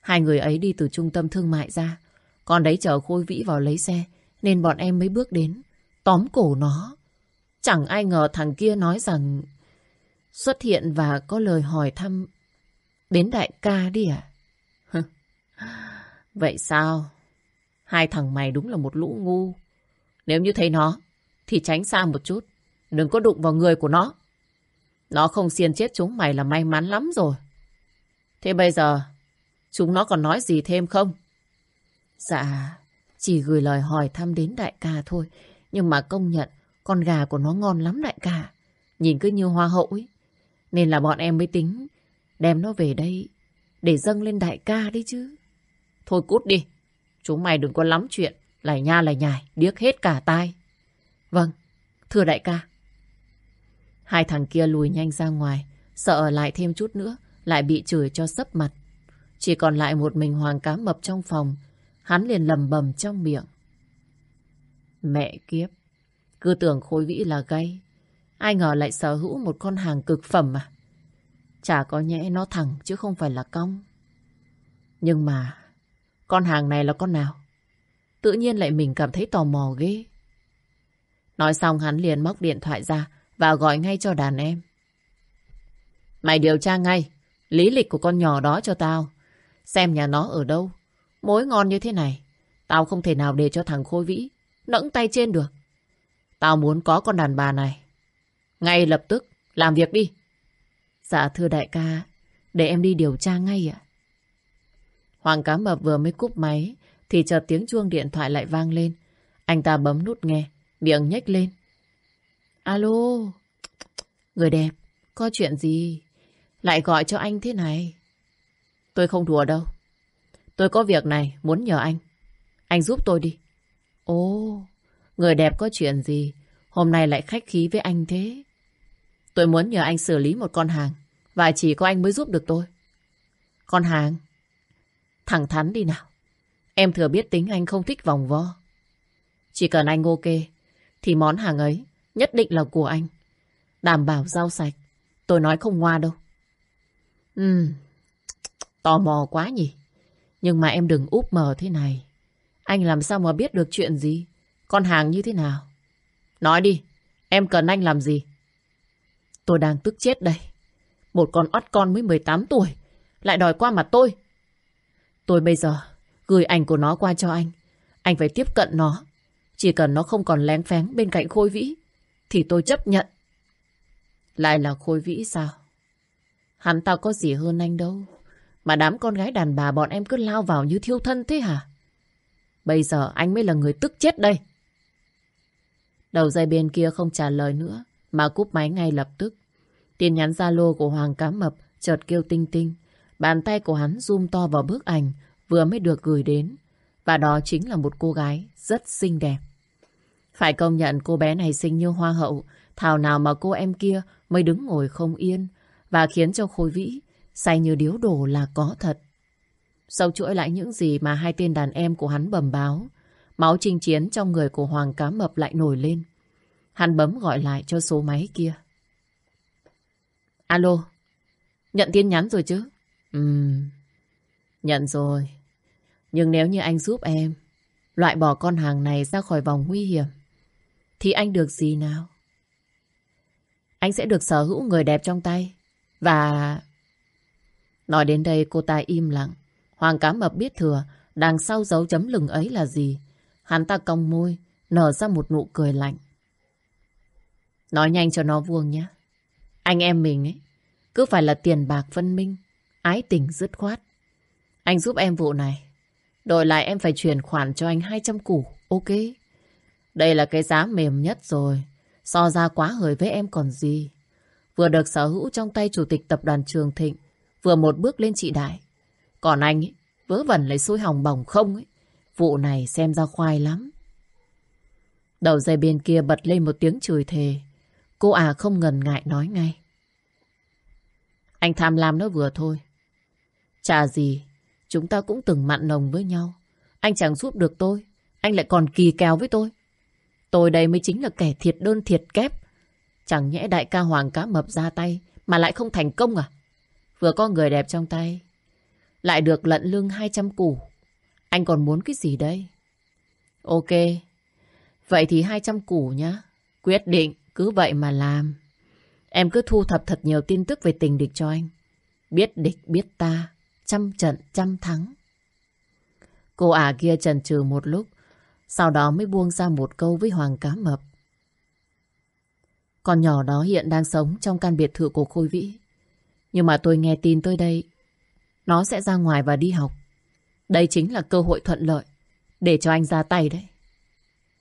Hai người ấy đi từ trung tâm thương mại ra. Còn đấy chờ Khôi Vĩ vào lấy xe, nên bọn em mới bước đến, tóm cổ nó. Chẳng ai ngờ thằng kia nói rằng xuất hiện và có lời hỏi thăm đến đại ca đi à? Vậy sao? Hai thằng mày đúng là một lũ ngu. Nếu như thấy nó, thì tránh xa một chút. Đừng có đụng vào người của nó. Nó không xiên chết chúng mày là may mắn lắm rồi. Thế bây giờ, chúng nó còn nói gì thêm không? Dạ, chỉ gửi lời hỏi thăm đến đại ca thôi. Nhưng mà công nhận, con gà của nó ngon lắm đại ca. Nhìn cứ như hoa hậu ấy. Nên là bọn em mới tính đem nó về đây để dâng lên đại ca đi chứ. Thôi cút đi. Chúng mày đừng có lắm chuyện. Lại nha lại nhải, điếc hết cả tai. Vâng, thưa đại ca. Hai thằng kia lùi nhanh ra ngoài, sợ ở lại thêm chút nữa, lại bị chửi cho sấp mặt. Chỉ còn lại một mình Hoàng cá mập trong phòng, hắn liền lầm bầm trong miệng. Mẹ kiếp, cứ tưởng khối vĩ là gay, ai ngờ lại sở hữu một con hàng cực phẩm à. Chả có nhẽ nó thẳng chứ không phải là cong. Nhưng mà, con hàng này là con nào? Tự nhiên lại mình cảm thấy tò mò ghê. Nói xong hắn liền móc điện thoại ra và gọi ngay cho đàn em. Mày điều tra ngay lý lịch của con nhỏ đó cho tao. Xem nhà nó ở đâu. Mối ngon như thế này. Tao không thể nào để cho thằng Khôi Vĩ nẫng tay trên được. Tao muốn có con đàn bà này. Ngay lập tức làm việc đi. Dạ thưa đại ca, để em đi điều tra ngay ạ. Hoàng cá mập vừa mới cúp máy thì chợt tiếng chuông điện thoại lại vang lên. Anh ta bấm nút nghe, miệng nhếch lên. Alo, người đẹp, có chuyện gì? Lại gọi cho anh thế này. Tôi không đùa đâu. Tôi có việc này, muốn nhờ anh. Anh giúp tôi đi. Ồ, người đẹp có chuyện gì? Hôm nay lại khách khí với anh thế. Tôi muốn nhờ anh xử lý một con hàng. Và chỉ có anh mới giúp được tôi. Con hàng? Thẳng thắn đi nào. Em thừa biết tính anh không thích vòng vo. Chỉ cần anh ok, thì món hàng ấy nhất định là của anh. Đảm bảo rau sạch. Tôi nói không ngoa đâu. Ừm, tò mò quá nhỉ. Nhưng mà em đừng úp mờ thế này. Anh làm sao mà biết được chuyện gì? Con hàng như thế nào? Nói đi, em cần anh làm gì? Tôi đang tức chết đây. Một con ót con mới 18 tuổi, lại đòi qua mặt tôi. Tôi bây giờ gửi ảnh của nó qua cho anh. Anh phải tiếp cận nó. Chỉ cần nó không còn lén phén bên cạnh Khôi Vĩ, thì tôi chấp nhận. Lại là Khôi Vĩ sao? Hắn tao có gì hơn anh đâu. Mà đám con gái đàn bà bọn em cứ lao vào như thiêu thân thế hả? Bây giờ anh mới là người tức chết đây. Đầu dây bên kia không trả lời nữa, mà cúp máy ngay lập tức. Tin nhắn Zalo của Hoàng Cá Mập chợt kêu tinh tinh. Bàn tay của hắn zoom to vào bức ảnh vừa mới được gửi đến. Và đó chính là một cô gái rất xinh đẹp. Phải công nhận cô bé này xinh như hoa hậu, thảo nào mà cô em kia mới đứng ngồi không yên và khiến cho Khôi Vĩ say như điếu đổ là có thật. Sau chuỗi lại những gì mà hai tên đàn em của hắn bầm báo, máu chinh chiến trong người của Hoàng Cá Mập lại nổi lên. Hắn bấm gọi lại cho số máy kia. Alo, nhận tin nhắn rồi chứ? Ừm, nhận rồi. Nhưng nếu như anh giúp em loại bỏ con hàng này ra khỏi vòng nguy hiểm, thì anh được gì nào? Anh sẽ được sở hữu người đẹp trong tay. Và... Nói đến đây cô ta im lặng. Hoàng cá mập biết thừa đằng sau dấu chấm lừng ấy là gì. Hắn ta cong môi, nở ra một nụ cười lạnh. Nói nhanh cho nó vuông nhé. Anh em mình ấy, cứ phải là tiền bạc phân minh, ái tình dứt khoát. Anh giúp em vụ này, Đổi lại em phải chuyển khoản cho anh 200 củ. Ok. Đây là cái giá mềm nhất rồi. So ra quá hời với em còn gì. Vừa được sở hữu trong tay chủ tịch tập đoàn Trường Thịnh. Vừa một bước lên trị đại. Còn anh ấy, vớ vẩn lấy xôi hỏng bỏng không ấy. Vụ này xem ra khoai lắm. Đầu dây bên kia bật lên một tiếng chửi thề. Cô à không ngần ngại nói ngay. Anh tham lam nó vừa thôi. Chả gì, chúng ta cũng từng mặn nồng với nhau. Anh chẳng giúp được tôi, anh lại còn kỳ kèo với tôi. Tôi đây mới chính là kẻ thiệt đơn thiệt kép. Chẳng nhẽ đại ca Hoàng Cá Mập ra tay mà lại không thành công à? Vừa có người đẹp trong tay, lại được lận lương 200 củ. Anh còn muốn cái gì đây? Ok, vậy thì 200 củ nhá. Quyết định, cứ vậy mà làm. Em cứ thu thập thật nhiều tin tức về tình địch cho anh. Biết địch biết ta, trăm trận trăm thắng. Cô ả kia chần chừ một lúc, sau đó mới buông ra một câu với Hoàng Cá Mập. Con nhỏ đó hiện đang sống trong căn biệt thự của Khôi Vĩ. Nhưng mà tôi nghe tin tới đây, nó sẽ ra ngoài và đi học. Đây chính là cơ hội thuận lợi để cho anh ra tay đấy.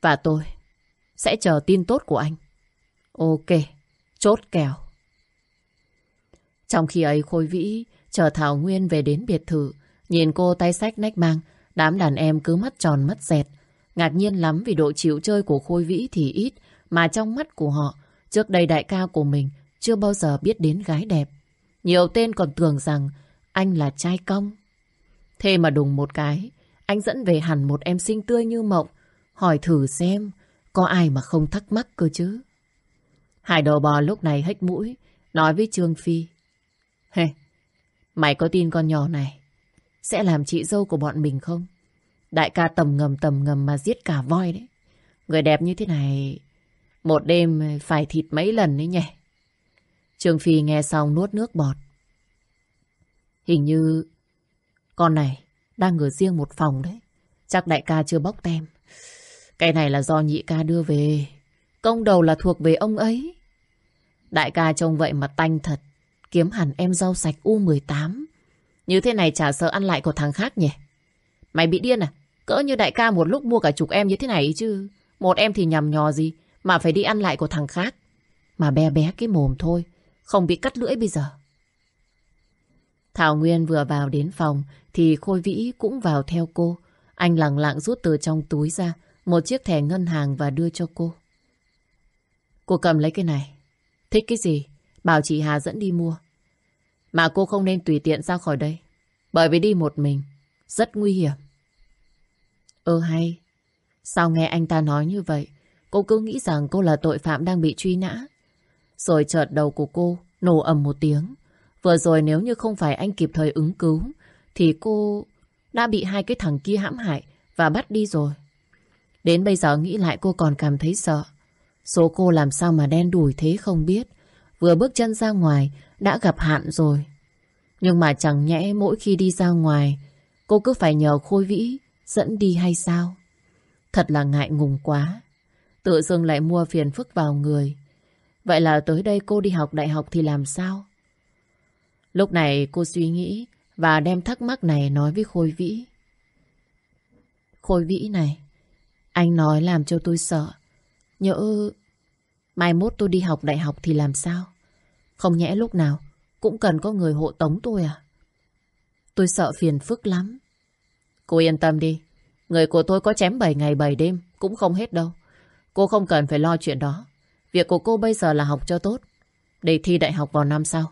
Và tôi sẽ chờ tin tốt của anh. Ok, chốt kèo. Trong khi ấy Khôi Vĩ chờ Thảo Nguyên về đến biệt thự, nhìn cô tay sách nách mang, đám đàn em cứ mắt tròn mắt dẹt. Ngạc nhiên lắm vì độ chịu chơi của Khôi Vĩ thì ít, mà trong mắt của họ, trước đây đại ca của mình chưa bao giờ biết đến gái đẹp. Nhiều tên còn tưởng rằng anh là trai công. Thế mà đùng một cái, anh dẫn về hẳn một em xinh tươi như mộng, hỏi thử xem có ai mà không thắc mắc cơ chứ. Hải đầu bò lúc này hếch mũi, nói với Trương Phi. Hề, mày có tin con nhỏ này sẽ làm chị dâu của bọn mình không? Đại ca tầm ngầm tầm ngầm mà giết cả voi đấy. Người đẹp như thế này, một đêm phải thịt mấy lần đấy nhỉ? Trương Phi nghe xong nuốt nước bọt. Hình như con này đang ở riêng một phòng đấy. Chắc đại ca chưa bóc tem. Cái này là do nhị ca đưa về. Công đầu là thuộc về ông ấy. Đại ca trông vậy mà tanh thật. Kiếm hẳn em rau sạch U18. Như thế này chả sợ ăn lại của thằng khác nhỉ? Mày bị điên à? Cỡ như đại ca một lúc mua cả chục em như thế này chứ. Một em thì nhầm nhò gì mà phải đi ăn lại của thằng khác. Mà bé bé cái mồm thôi. Không bị cắt lưỡi bây giờ. Thảo Nguyên vừa vào đến phòng thì Khôi Vĩ cũng vào theo cô. Anh lặng lặng rút từ trong túi ra một chiếc thẻ ngân hàng và đưa cho cô. Cô cầm lấy cái này. Thích cái gì? Bảo chị Hà dẫn đi mua. Mà cô không nên tùy tiện ra khỏi đây. Bởi vì đi một mình, rất nguy hiểm. Ơ hay, sao nghe anh ta nói như vậy? Cô cứ nghĩ rằng cô là tội phạm đang bị truy nã. Rồi chợt đầu của cô nổ ầm một tiếng. Vừa rồi nếu như không phải anh kịp thời ứng cứu, thì cô đã bị hai cái thằng kia hãm hại và bắt đi rồi. Đến bây giờ nghĩ lại cô còn cảm thấy sợ. Số cô làm sao mà đen đủi thế không biết. Vừa bước chân ra ngoài đã gặp hạn rồi. Nhưng mà chẳng nhẽ mỗi khi đi ra ngoài cô cứ phải nhờ Khôi Vĩ dẫn đi hay sao? Thật là ngại ngùng quá. Tự dưng lại mua phiền phức vào người. Vậy là tới đây cô đi học đại học thì làm sao? Lúc này cô suy nghĩ và đem thắc mắc này nói với Khôi Vĩ. Khôi Vĩ này, anh nói làm cho tôi sợ. Nhỡ mai mốt tôi đi học đại học thì làm sao? Không nhẽ lúc nào cũng cần có người hộ tống tôi à? Tôi sợ phiền phức lắm. Cô yên tâm đi. Người của tôi có chém 7 ngày 7 đêm cũng không hết đâu. Cô không cần phải lo chuyện đó. Việc của cô bây giờ là học cho tốt. Để thi đại học vào năm sau.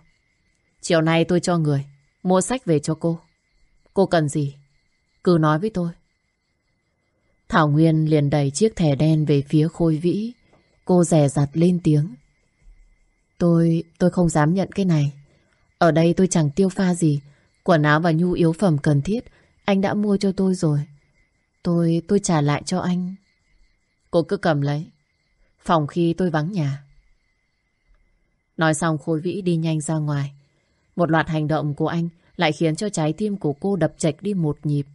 Chiều nay tôi cho người mua sách về cho cô. Cô cần gì? Cứ nói với tôi. Thảo Nguyên liền đẩy chiếc thẻ đen về phía Khôi Vĩ. Cô rè rặt lên tiếng. Tôi, tôi không dám nhận cái này. Ở đây tôi chẳng tiêu pha gì. Quần áo và nhu yếu phẩm cần thiết anh đã mua cho tôi rồi. Tôi, tôi trả lại cho anh. Cô cứ cầm lấy. Phòng khi tôi vắng nhà. Nói xong Khôi Vĩ đi nhanh ra ngoài. Một loạt hành động của anh lại khiến cho trái tim của cô đập chạch đi một nhịp.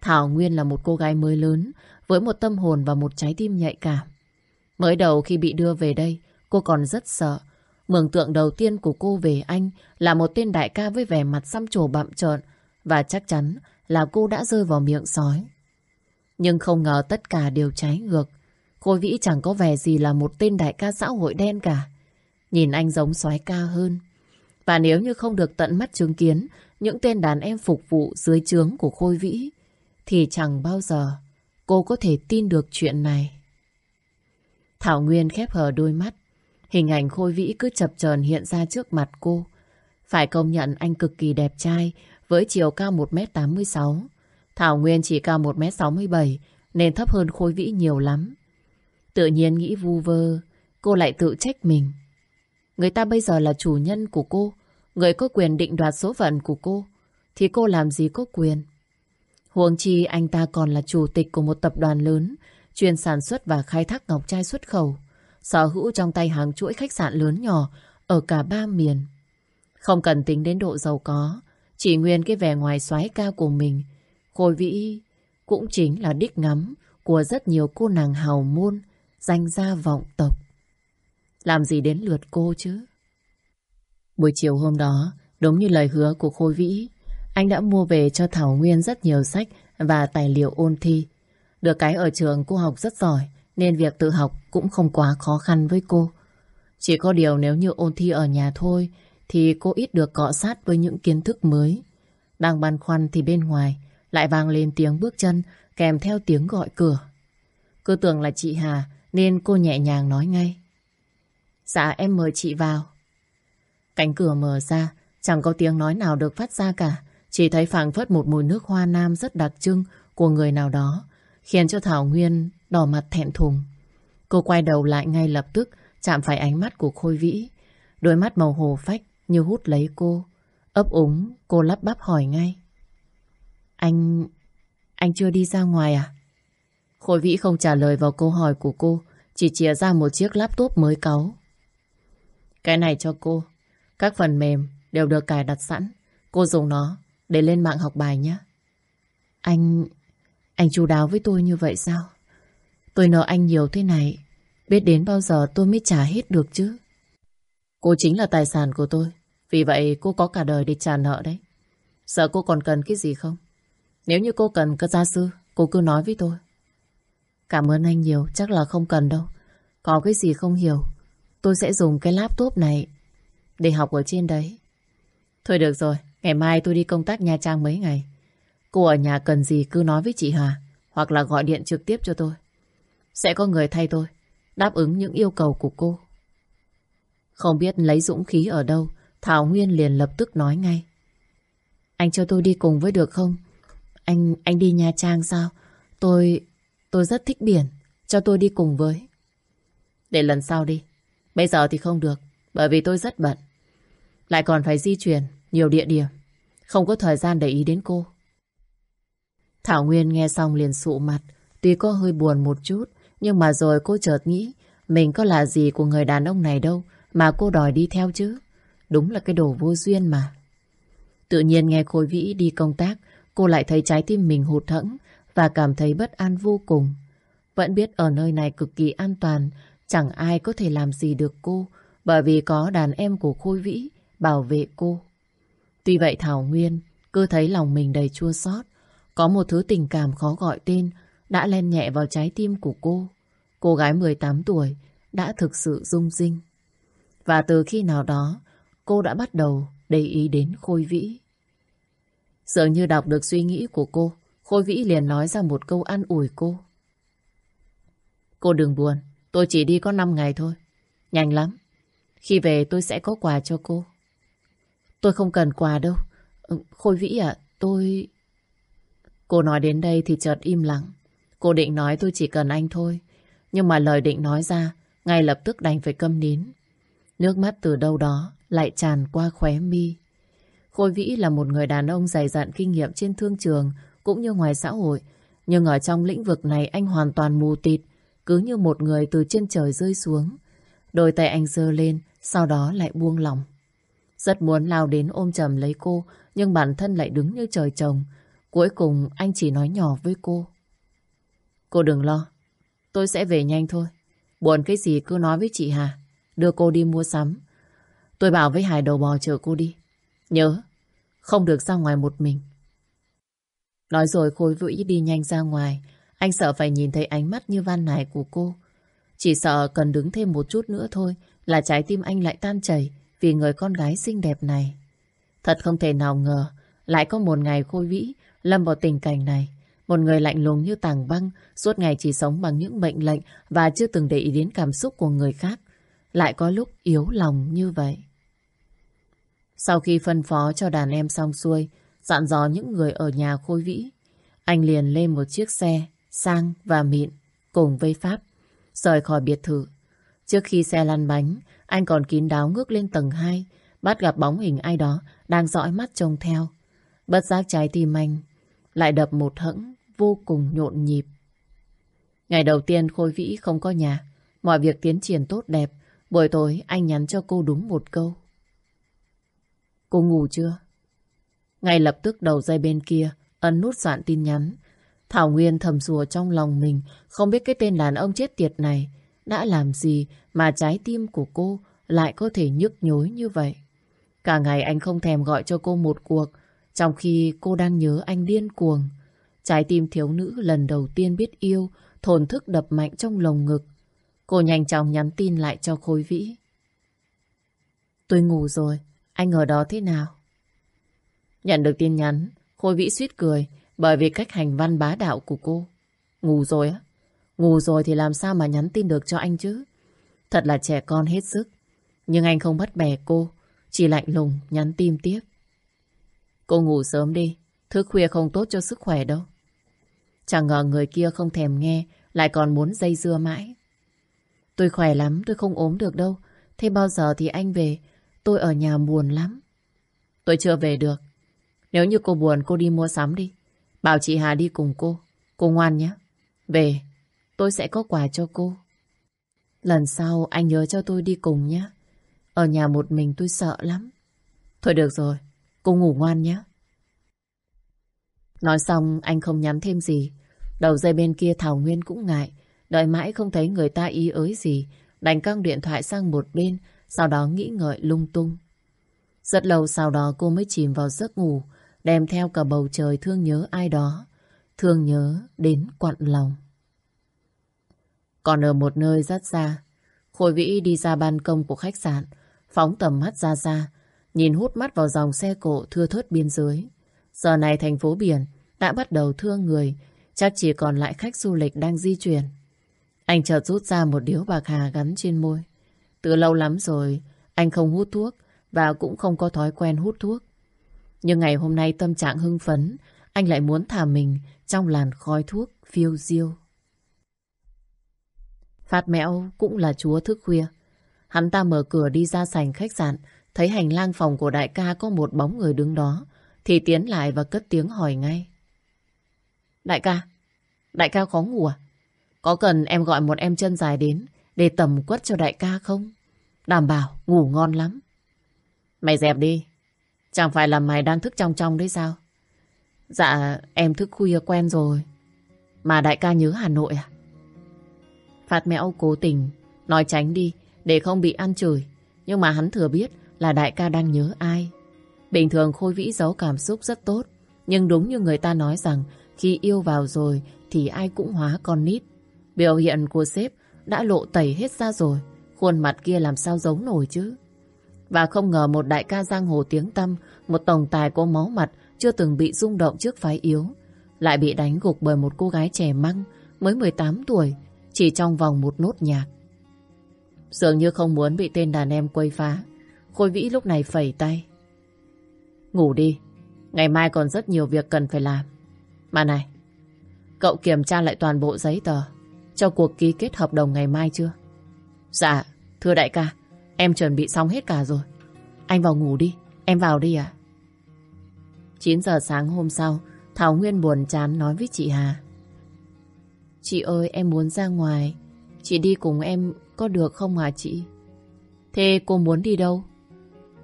Thảo Nguyên là một cô gái mới lớn, với một tâm hồn và một trái tim nhạy cảm. Mới đầu khi bị đưa về đây, cô còn rất sợ. Mường tượng đầu tiên của cô về anh là một tên đại ca với vẻ mặt xăm trổ bặm trợn và chắc chắn là cô đã rơi vào miệng sói. Nhưng không ngờ tất cả đều trái ngược. Khôi Vĩ chẳng có vẻ gì là một tên đại ca xã hội đen cả. Nhìn anh giống sói ca hơn. Và nếu như không được tận mắt chứng kiến những tên đàn em phục vụ dưới trướng của Khôi Vĩ, thì chẳng bao giờ cô có thể tin được chuyện này. Thảo Nguyên khép hờ đôi mắt. Hình ảnh Khôi Vĩ cứ chập chờn hiện ra trước mặt cô. Phải công nhận anh cực kỳ đẹp trai với chiều cao 1m86. Thảo Nguyên chỉ cao 1m67 nên thấp hơn Khôi Vĩ nhiều lắm. Tự nhiên nghĩ vu vơ, cô lại tự trách mình. Người ta bây giờ là chủ nhân của cô, người có quyền định đoạt số phận của cô, thì cô làm gì có quyền. Huống chi anh ta còn là chủ tịch của một tập đoàn lớn, chuyên sản xuất và khai thác ngọc trai xuất khẩu, sở hữu trong tay hàng chuỗi khách sạn lớn nhỏ ở cả ba miền. Không cần tính đến độ giàu có, chỉ nguyên cái vẻ ngoài xoái ca của mình, Khôi Vĩ cũng chính là đích ngắm của rất nhiều cô nàng hào môn, danh gia vọng tộc. Làm gì đến lượt cô chứ? Buổi chiều hôm đó, đúng như lời hứa của Khôi Vĩ, anh đã mua về cho Thảo Nguyên rất nhiều sách và tài liệu ôn thi. Được cái ở trường cô học rất giỏi, nên việc tự học cũng không quá khó khăn với cô. Chỉ có điều nếu như ôn thi ở nhà thôi, thì cô ít được cọ sát với những kiến thức mới. Đang băn khoăn thì bên ngoài lại vang lên tiếng bước chân kèm theo tiếng gọi cửa. Cứ tưởng là chị Hà nên cô nhẹ nhàng nói ngay. Dạ em mời chị vào. Cánh cửa mở ra, chẳng có tiếng nói nào được phát ra cả. Chỉ thấy phảng phất một mùi nước hoa nam rất đặc trưng của người nào đó, khiến cho Thảo Nguyên đỏ mặt thẹn thùng. Cô quay đầu lại ngay lập tức, chạm phải ánh mắt của Khôi Vĩ. Đôi mắt màu hồ phách như hút lấy cô. Ấp úng, cô lắp bắp hỏi ngay. Anh... anh chưa đi ra ngoài à? Khôi Vĩ không trả lời vào câu hỏi của cô, chỉ chìa ra một chiếc laptop mới cáu. Cái này cho cô. Các phần mềm đều được cài đặt sẵn. Cô dùng nó để lên mạng học bài nhé. Anh anh chú đáo với tôi như vậy sao? Tôi nợ anh nhiều thế này. Biết đến bao giờ tôi mới trả hết được chứ? Cô chính là tài sản của tôi. Vì vậy cô có cả đời để trả nợ đấy. Sợ cô còn cần cái gì không? Nếu như cô cần cơ gia sư, cô cứ nói với tôi. Cảm ơn anh nhiều, chắc là không cần đâu. Có cái gì không hiểu, tôi sẽ dùng cái laptop này để học ở trên đấy. Thôi được rồi, ngày mai tôi đi công tác Nha Trang mấy ngày. Cô ở nhà cần gì cứ nói với chị Hà, hoặc là gọi điện trực tiếp cho tôi. Sẽ có người thay tôi, đáp ứng những yêu cầu của cô. Không biết lấy dũng khí ở đâu, Thảo Nguyên liền lập tức nói ngay. Anh cho tôi đi cùng với được không? Anh anh đi Nha Trang sao? Tôi tôi rất thích biển, cho tôi đi cùng với. Để lần sau đi. Bây giờ thì không được, bởi vì tôi rất bận. Lại còn phải di chuyển nhiều địa điểm, không có thời gian để ý đến cô. Thảo Nguyên nghe xong liền sụ mặt, tuy có hơi buồn một chút, nhưng mà rồi cô chợt nghĩ mình có là gì của người đàn ông này đâu mà cô đòi đi theo chứ. Đúng là cái đồ vô duyên mà. Tự nhiên nghe Khôi Vĩ đi công tác, cô lại thấy trái tim mình hụt hẫng và cảm thấy bất an vô cùng. Vẫn biết ở nơi này cực kỳ an toàn, chẳng ai có thể làm gì được cô, bởi vì có đàn em của Khôi Vĩ bảo vệ cô. Tuy vậy Thảo Nguyên cứ thấy lòng mình đầy chua xót, có một thứ tình cảm khó gọi tên đã len nhẹ vào trái tim của cô. Cô gái 18 tuổi đã thực sự rung rinh. Và từ khi nào đó, cô đã bắt đầu để ý đến Khôi Vĩ. Dường như đọc được suy nghĩ của cô, Khôi Vĩ liền nói ra một câu an ủi cô. Cô đừng buồn, tôi chỉ đi có 5 ngày thôi. Nhanh lắm. Khi về tôi sẽ có quà cho cô. Tôi không cần quà đâu. Ừ, Khôi Vĩ ạ, tôi... Cô nói đến đây thì chợt im lặng. Cô định nói tôi chỉ cần anh thôi. Nhưng mà lời định nói ra, ngay lập tức đành phải câm nín. Nước mắt từ đâu đó lại tràn qua khóe mi. Khôi Vĩ là một người đàn ông dày dặn kinh nghiệm trên thương trường cũng như ngoài xã hội. Nhưng ở trong lĩnh vực này anh hoàn toàn mù tịt, cứ như một người từ trên trời rơi xuống. Đôi tay anh giơ lên, sau đó lại buông lỏng. Rất muốn lao đến ôm chầm lấy cô, nhưng bản thân lại đứng như trời trồng. Cuối cùng anh chỉ nói nhỏ với cô. Cô đừng lo, tôi sẽ về nhanh thôi. Buồn cái gì cứ nói với chị Hà, đưa cô đi mua sắm. Tôi bảo với Hải đầu bò chờ cô đi. Nhớ, không được ra ngoài một mình. Nói rồi Khôi Vĩ đi nhanh ra ngoài. Anh sợ phải nhìn thấy ánh mắt như van nài của cô. Chỉ sợ cần đứng thêm một chút nữa thôi là trái tim anh lại tan chảy vì người con gái xinh đẹp này. Thật không thể nào ngờ lại có một ngày Khôi Vĩ lâm vào tình cảnh này. Một người lạnh lùng như tảng băng, suốt ngày chỉ sống bằng những mệnh lệnh và chưa từng để ý đến cảm xúc của người khác. Lại có lúc yếu lòng như vậy. Sau khi phân phó cho đàn em xong xuôi, dặn dò những người ở nhà Khôi Vĩ, anh liền lên một chiếc xe sang và mịn cùng với Pháp rời khỏi biệt thự. Trước khi xe lăn bánh, anh còn kín đáo ngước lên tầng 2, bắt gặp bóng hình ai đó đang dõi mắt trông theo. Bất giác trái tim anh lại đập một hẫng vô cùng nhộn nhịp. Ngày đầu tiên Khôi Vĩ không có nhà, mọi việc tiến triển tốt đẹp. Buổi tối anh nhắn cho cô đúng một câu. Cô ngủ chưa? Ngay lập tức đầu dây bên kia ấn nút soạn tin nhắn. Thảo Nguyên thầm rùa trong lòng mình không biết cái tên đàn ông chết tiệt này đã làm gì mà trái tim của cô lại có thể nhức nhối như vậy. Cả ngày anh không thèm gọi cho cô một cuộc trong khi cô đang nhớ anh điên cuồng. Trái tim thiếu nữ lần đầu tiên biết yêu thổn thức đập mạnh trong lồng ngực. Cô nhanh chóng nhắn tin lại cho Khôi Vĩ. Tôi ngủ rồi, anh ở đó thế nào? Nhận được tin nhắn, Khôi Vĩ suýt cười bởi vì cách hành văn bá đạo của cô. Ngủ rồi á? Ngủ rồi thì làm sao mà nhắn tin được cho anh chứ? Thật là trẻ con hết sức. Nhưng anh không bắt bẻ cô, chỉ lạnh lùng nhắn tin tiếp. Cô ngủ sớm đi, thức khuya không tốt cho sức khỏe đâu. Chẳng ngờ người kia không thèm nghe, lại còn muốn dây dưa mãi. Tôi khỏe lắm, tôi không ốm được đâu. Thế bao giờ thì anh về, tôi ở nhà buồn lắm. Tôi chưa về được. Nếu như cô buồn, cô đi mua sắm đi. Bảo chị Hà đi cùng cô. Cô ngoan nhé. Về, tôi sẽ có quà cho cô. Lần sau anh nhớ cho tôi đi cùng nhé. Ở nhà một mình tôi sợ lắm. Thôi được rồi, cô ngủ ngoan nhé. Nói xong, anh không nhắm thêm gì. Đầu dây bên kia Thảo Nguyên cũng ngại. Đợi mãi không thấy người ta ý ới gì. Đành căng điện thoại sang một bên. Sau đó nghĩ ngợi lung tung. Rất lâu sau đó cô mới chìm vào giấc ngủ. Đem theo cả bầu trời thương nhớ ai đó. Thương nhớ đến quặn lòng. Còn ở một nơi rất xa. Khôi Vĩ đi ra ban công của khách sạn. Phóng tầm mắt ra ra. Nhìn hút mắt vào dòng xe cộ thưa thớt biên giới. Giờ này thành phố biển đã bắt đầu thương người, chắc chỉ còn lại khách du lịch đang di chuyển. Anh chợt rút ra một điếu bạc hà gắn trên môi. Từ lâu lắm rồi, anh không hút thuốc và cũng không có thói quen hút thuốc. Nhưng ngày hôm nay tâm trạng hưng phấn, anh lại muốn thả mình trong làn khói thuốc phiêu diêu. Phát mẹo cũng là chúa thức khuya. Hắn ta mở cửa đi ra sảnh khách sạn, thấy hành lang phòng của đại ca có một bóng người đứng đó, thì tiến lại và cất tiếng hỏi ngay. Đại ca, đại ca khó ngủ à? Có cần em gọi một em chân dài đến để tầm quất cho đại ca không? Đảm bảo ngủ ngon lắm. Mày dẹp đi. Chẳng phải là mày đang thức trong trong đấy sao? Dạ, em thức khuya quen rồi. Mà đại ca nhớ Hà Nội à? Phạt mẹo cố tình, nói tránh đi để không bị ăn chửi. Nhưng mà hắn thừa biết là đại ca đang nhớ ai. Bình thường Khôi Vĩ giấu cảm xúc rất tốt. Nhưng đúng như người ta nói rằng khi yêu vào rồi thì ai cũng hóa con nít. Biểu hiện của sếp đã lộ tẩy hết ra rồi. Khuôn mặt kia làm sao giấu nổi chứ. Và không ngờ một đại ca giang hồ tiếng tâm, một tổng tài có máu mặt chưa từng bị rung động trước phái yếu, lại bị đánh gục bởi một cô gái trẻ măng mới 18 tuổi, chỉ trong vòng một nốt nhạc. Dường như không muốn bị tên đàn em quấy phá, Khôi Vĩ lúc này phẩy tay. Ngủ đi, ngày mai còn rất nhiều việc cần phải làm. Mà này, cậu kiểm tra lại toàn bộ giấy tờ cho cuộc ký kết hợp đồng ngày mai chưa? Dạ, thưa đại ca, em chuẩn bị xong hết cả rồi. Anh vào ngủ đi, em vào đi ạ. À? 9 giờ sáng hôm sau, Thảo Nguyên buồn chán nói với chị Hà. Chị ơi, em muốn ra ngoài. Chị đi cùng em có được không hả chị? Thế cô muốn đi đâu?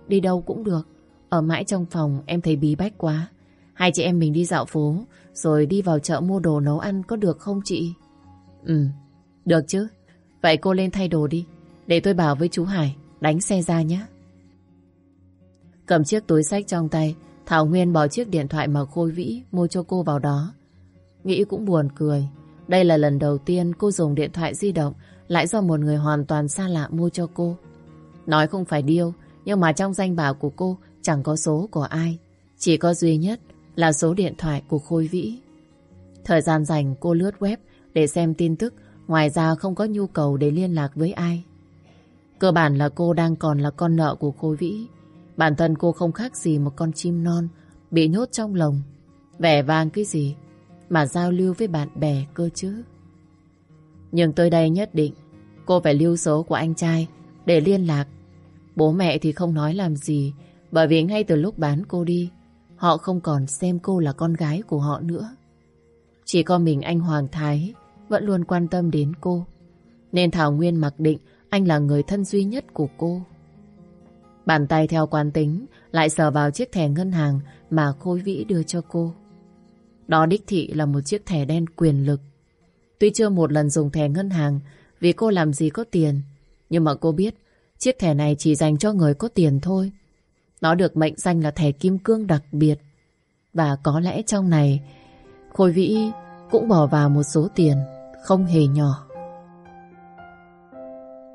Đi đâu cũng được. Ở mãi trong phòng em thấy bí bách quá. Hai chị em mình đi dạo phố, rồi đi vào chợ mua đồ nấu ăn có được không chị? Ừ, được chứ. Vậy cô lên thay đồ đi. Để tôi bảo với chú Hải đánh xe ra nhé. Cầm chiếc túi sách trong tay, Thảo Nguyên bỏ chiếc điện thoại mà Khôi Vĩ mua cho cô vào đó. Nghĩ cũng buồn cười. Đây là lần đầu tiên cô dùng điện thoại di động lại do một người hoàn toàn xa lạ mua cho cô. Nói không phải điêu, nhưng mà trong danh bạ của cô chẳng có số của ai. Chỉ có duy nhất là số điện thoại của Khôi Vĩ. Thời gian dành cô lướt web để xem tin tức, ngoài ra không có nhu cầu để liên lạc với ai. Cơ bản là cô đang còn là con nợ của Khôi Vĩ. Bản thân cô không khác gì một con chim non bị nhốt trong lồng. Vẻ vang cái gì mà giao lưu với bạn bè cơ chứ. Nhưng tới đây nhất định cô phải lưu số của anh trai để liên lạc. Bố mẹ thì không nói làm gì bởi vì ngay từ lúc bán cô đi họ không còn xem cô là con gái của họ nữa. Chỉ có mình anh Hoàng Thái vẫn luôn quan tâm đến cô. Nên Thảo Nguyên mặc định anh là người thân duy nhất của cô. Bàn tay theo quán tính lại sờ vào chiếc thẻ ngân hàng mà Khôi Vĩ đưa cho cô. Đó đích thị là một chiếc thẻ đen quyền lực. Tuy chưa một lần dùng thẻ ngân hàng vì cô làm gì có tiền, nhưng mà cô biết chiếc thẻ này chỉ dành cho người có tiền thôi. Nó được mệnh danh là thẻ kim cương đặc biệt. Và có lẽ trong này Khôi Vĩ cũng bỏ vào một số tiền không hề nhỏ.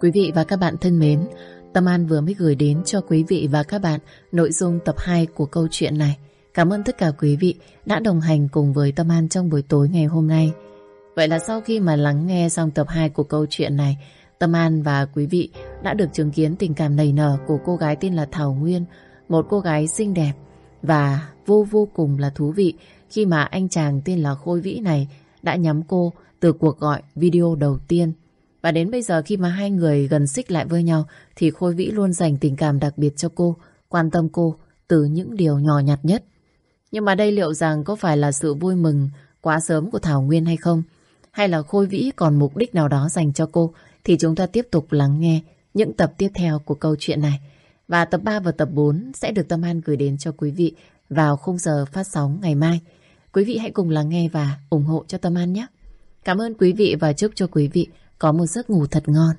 Quý vị và các bạn thân mến, Tâm An vừa mới gửi đến cho quý vị và các bạn nội dung tập 2 của câu chuyện này. Cảm ơn tất cả quý vị đã đồng hành cùng với Tâm An trong buổi tối ngày hôm nay. Vậy là sau khi mà lắng nghe xong tập 2 của câu chuyện này, Tâm An và quý vị đã được chứng kiến tình cảm nảy nở của cô gái tên là Thảo Nguyên, một cô gái xinh đẹp và vô vô cùng là thú vị khi mà anh chàng tên là Khôi Vĩ này đã nhắm cô từ cuộc gọi video đầu tiên. Và đến bây giờ khi mà hai người gần xích lại với nhau thì Khôi Vĩ luôn dành tình cảm đặc biệt cho cô, quan tâm cô từ những điều nhỏ nhặt nhất. Nhưng mà đây liệu rằng có phải là sự vui mừng quá sớm của Thảo Nguyên hay không? Hay là Khôi Vĩ còn mục đích nào đó dành cho cô? Thì chúng ta tiếp tục lắng nghe những tập tiếp theo của câu chuyện này. Và tập 3 và tập 4 sẽ được Tâm An gửi đến cho quý vị vào khung giờ phát sóng ngày mai. Quý vị hãy cùng lắng nghe và ủng hộ cho Tâm An nhé. Cảm ơn quý vị và chúc cho quý vị có một giấc ngủ thật ngon.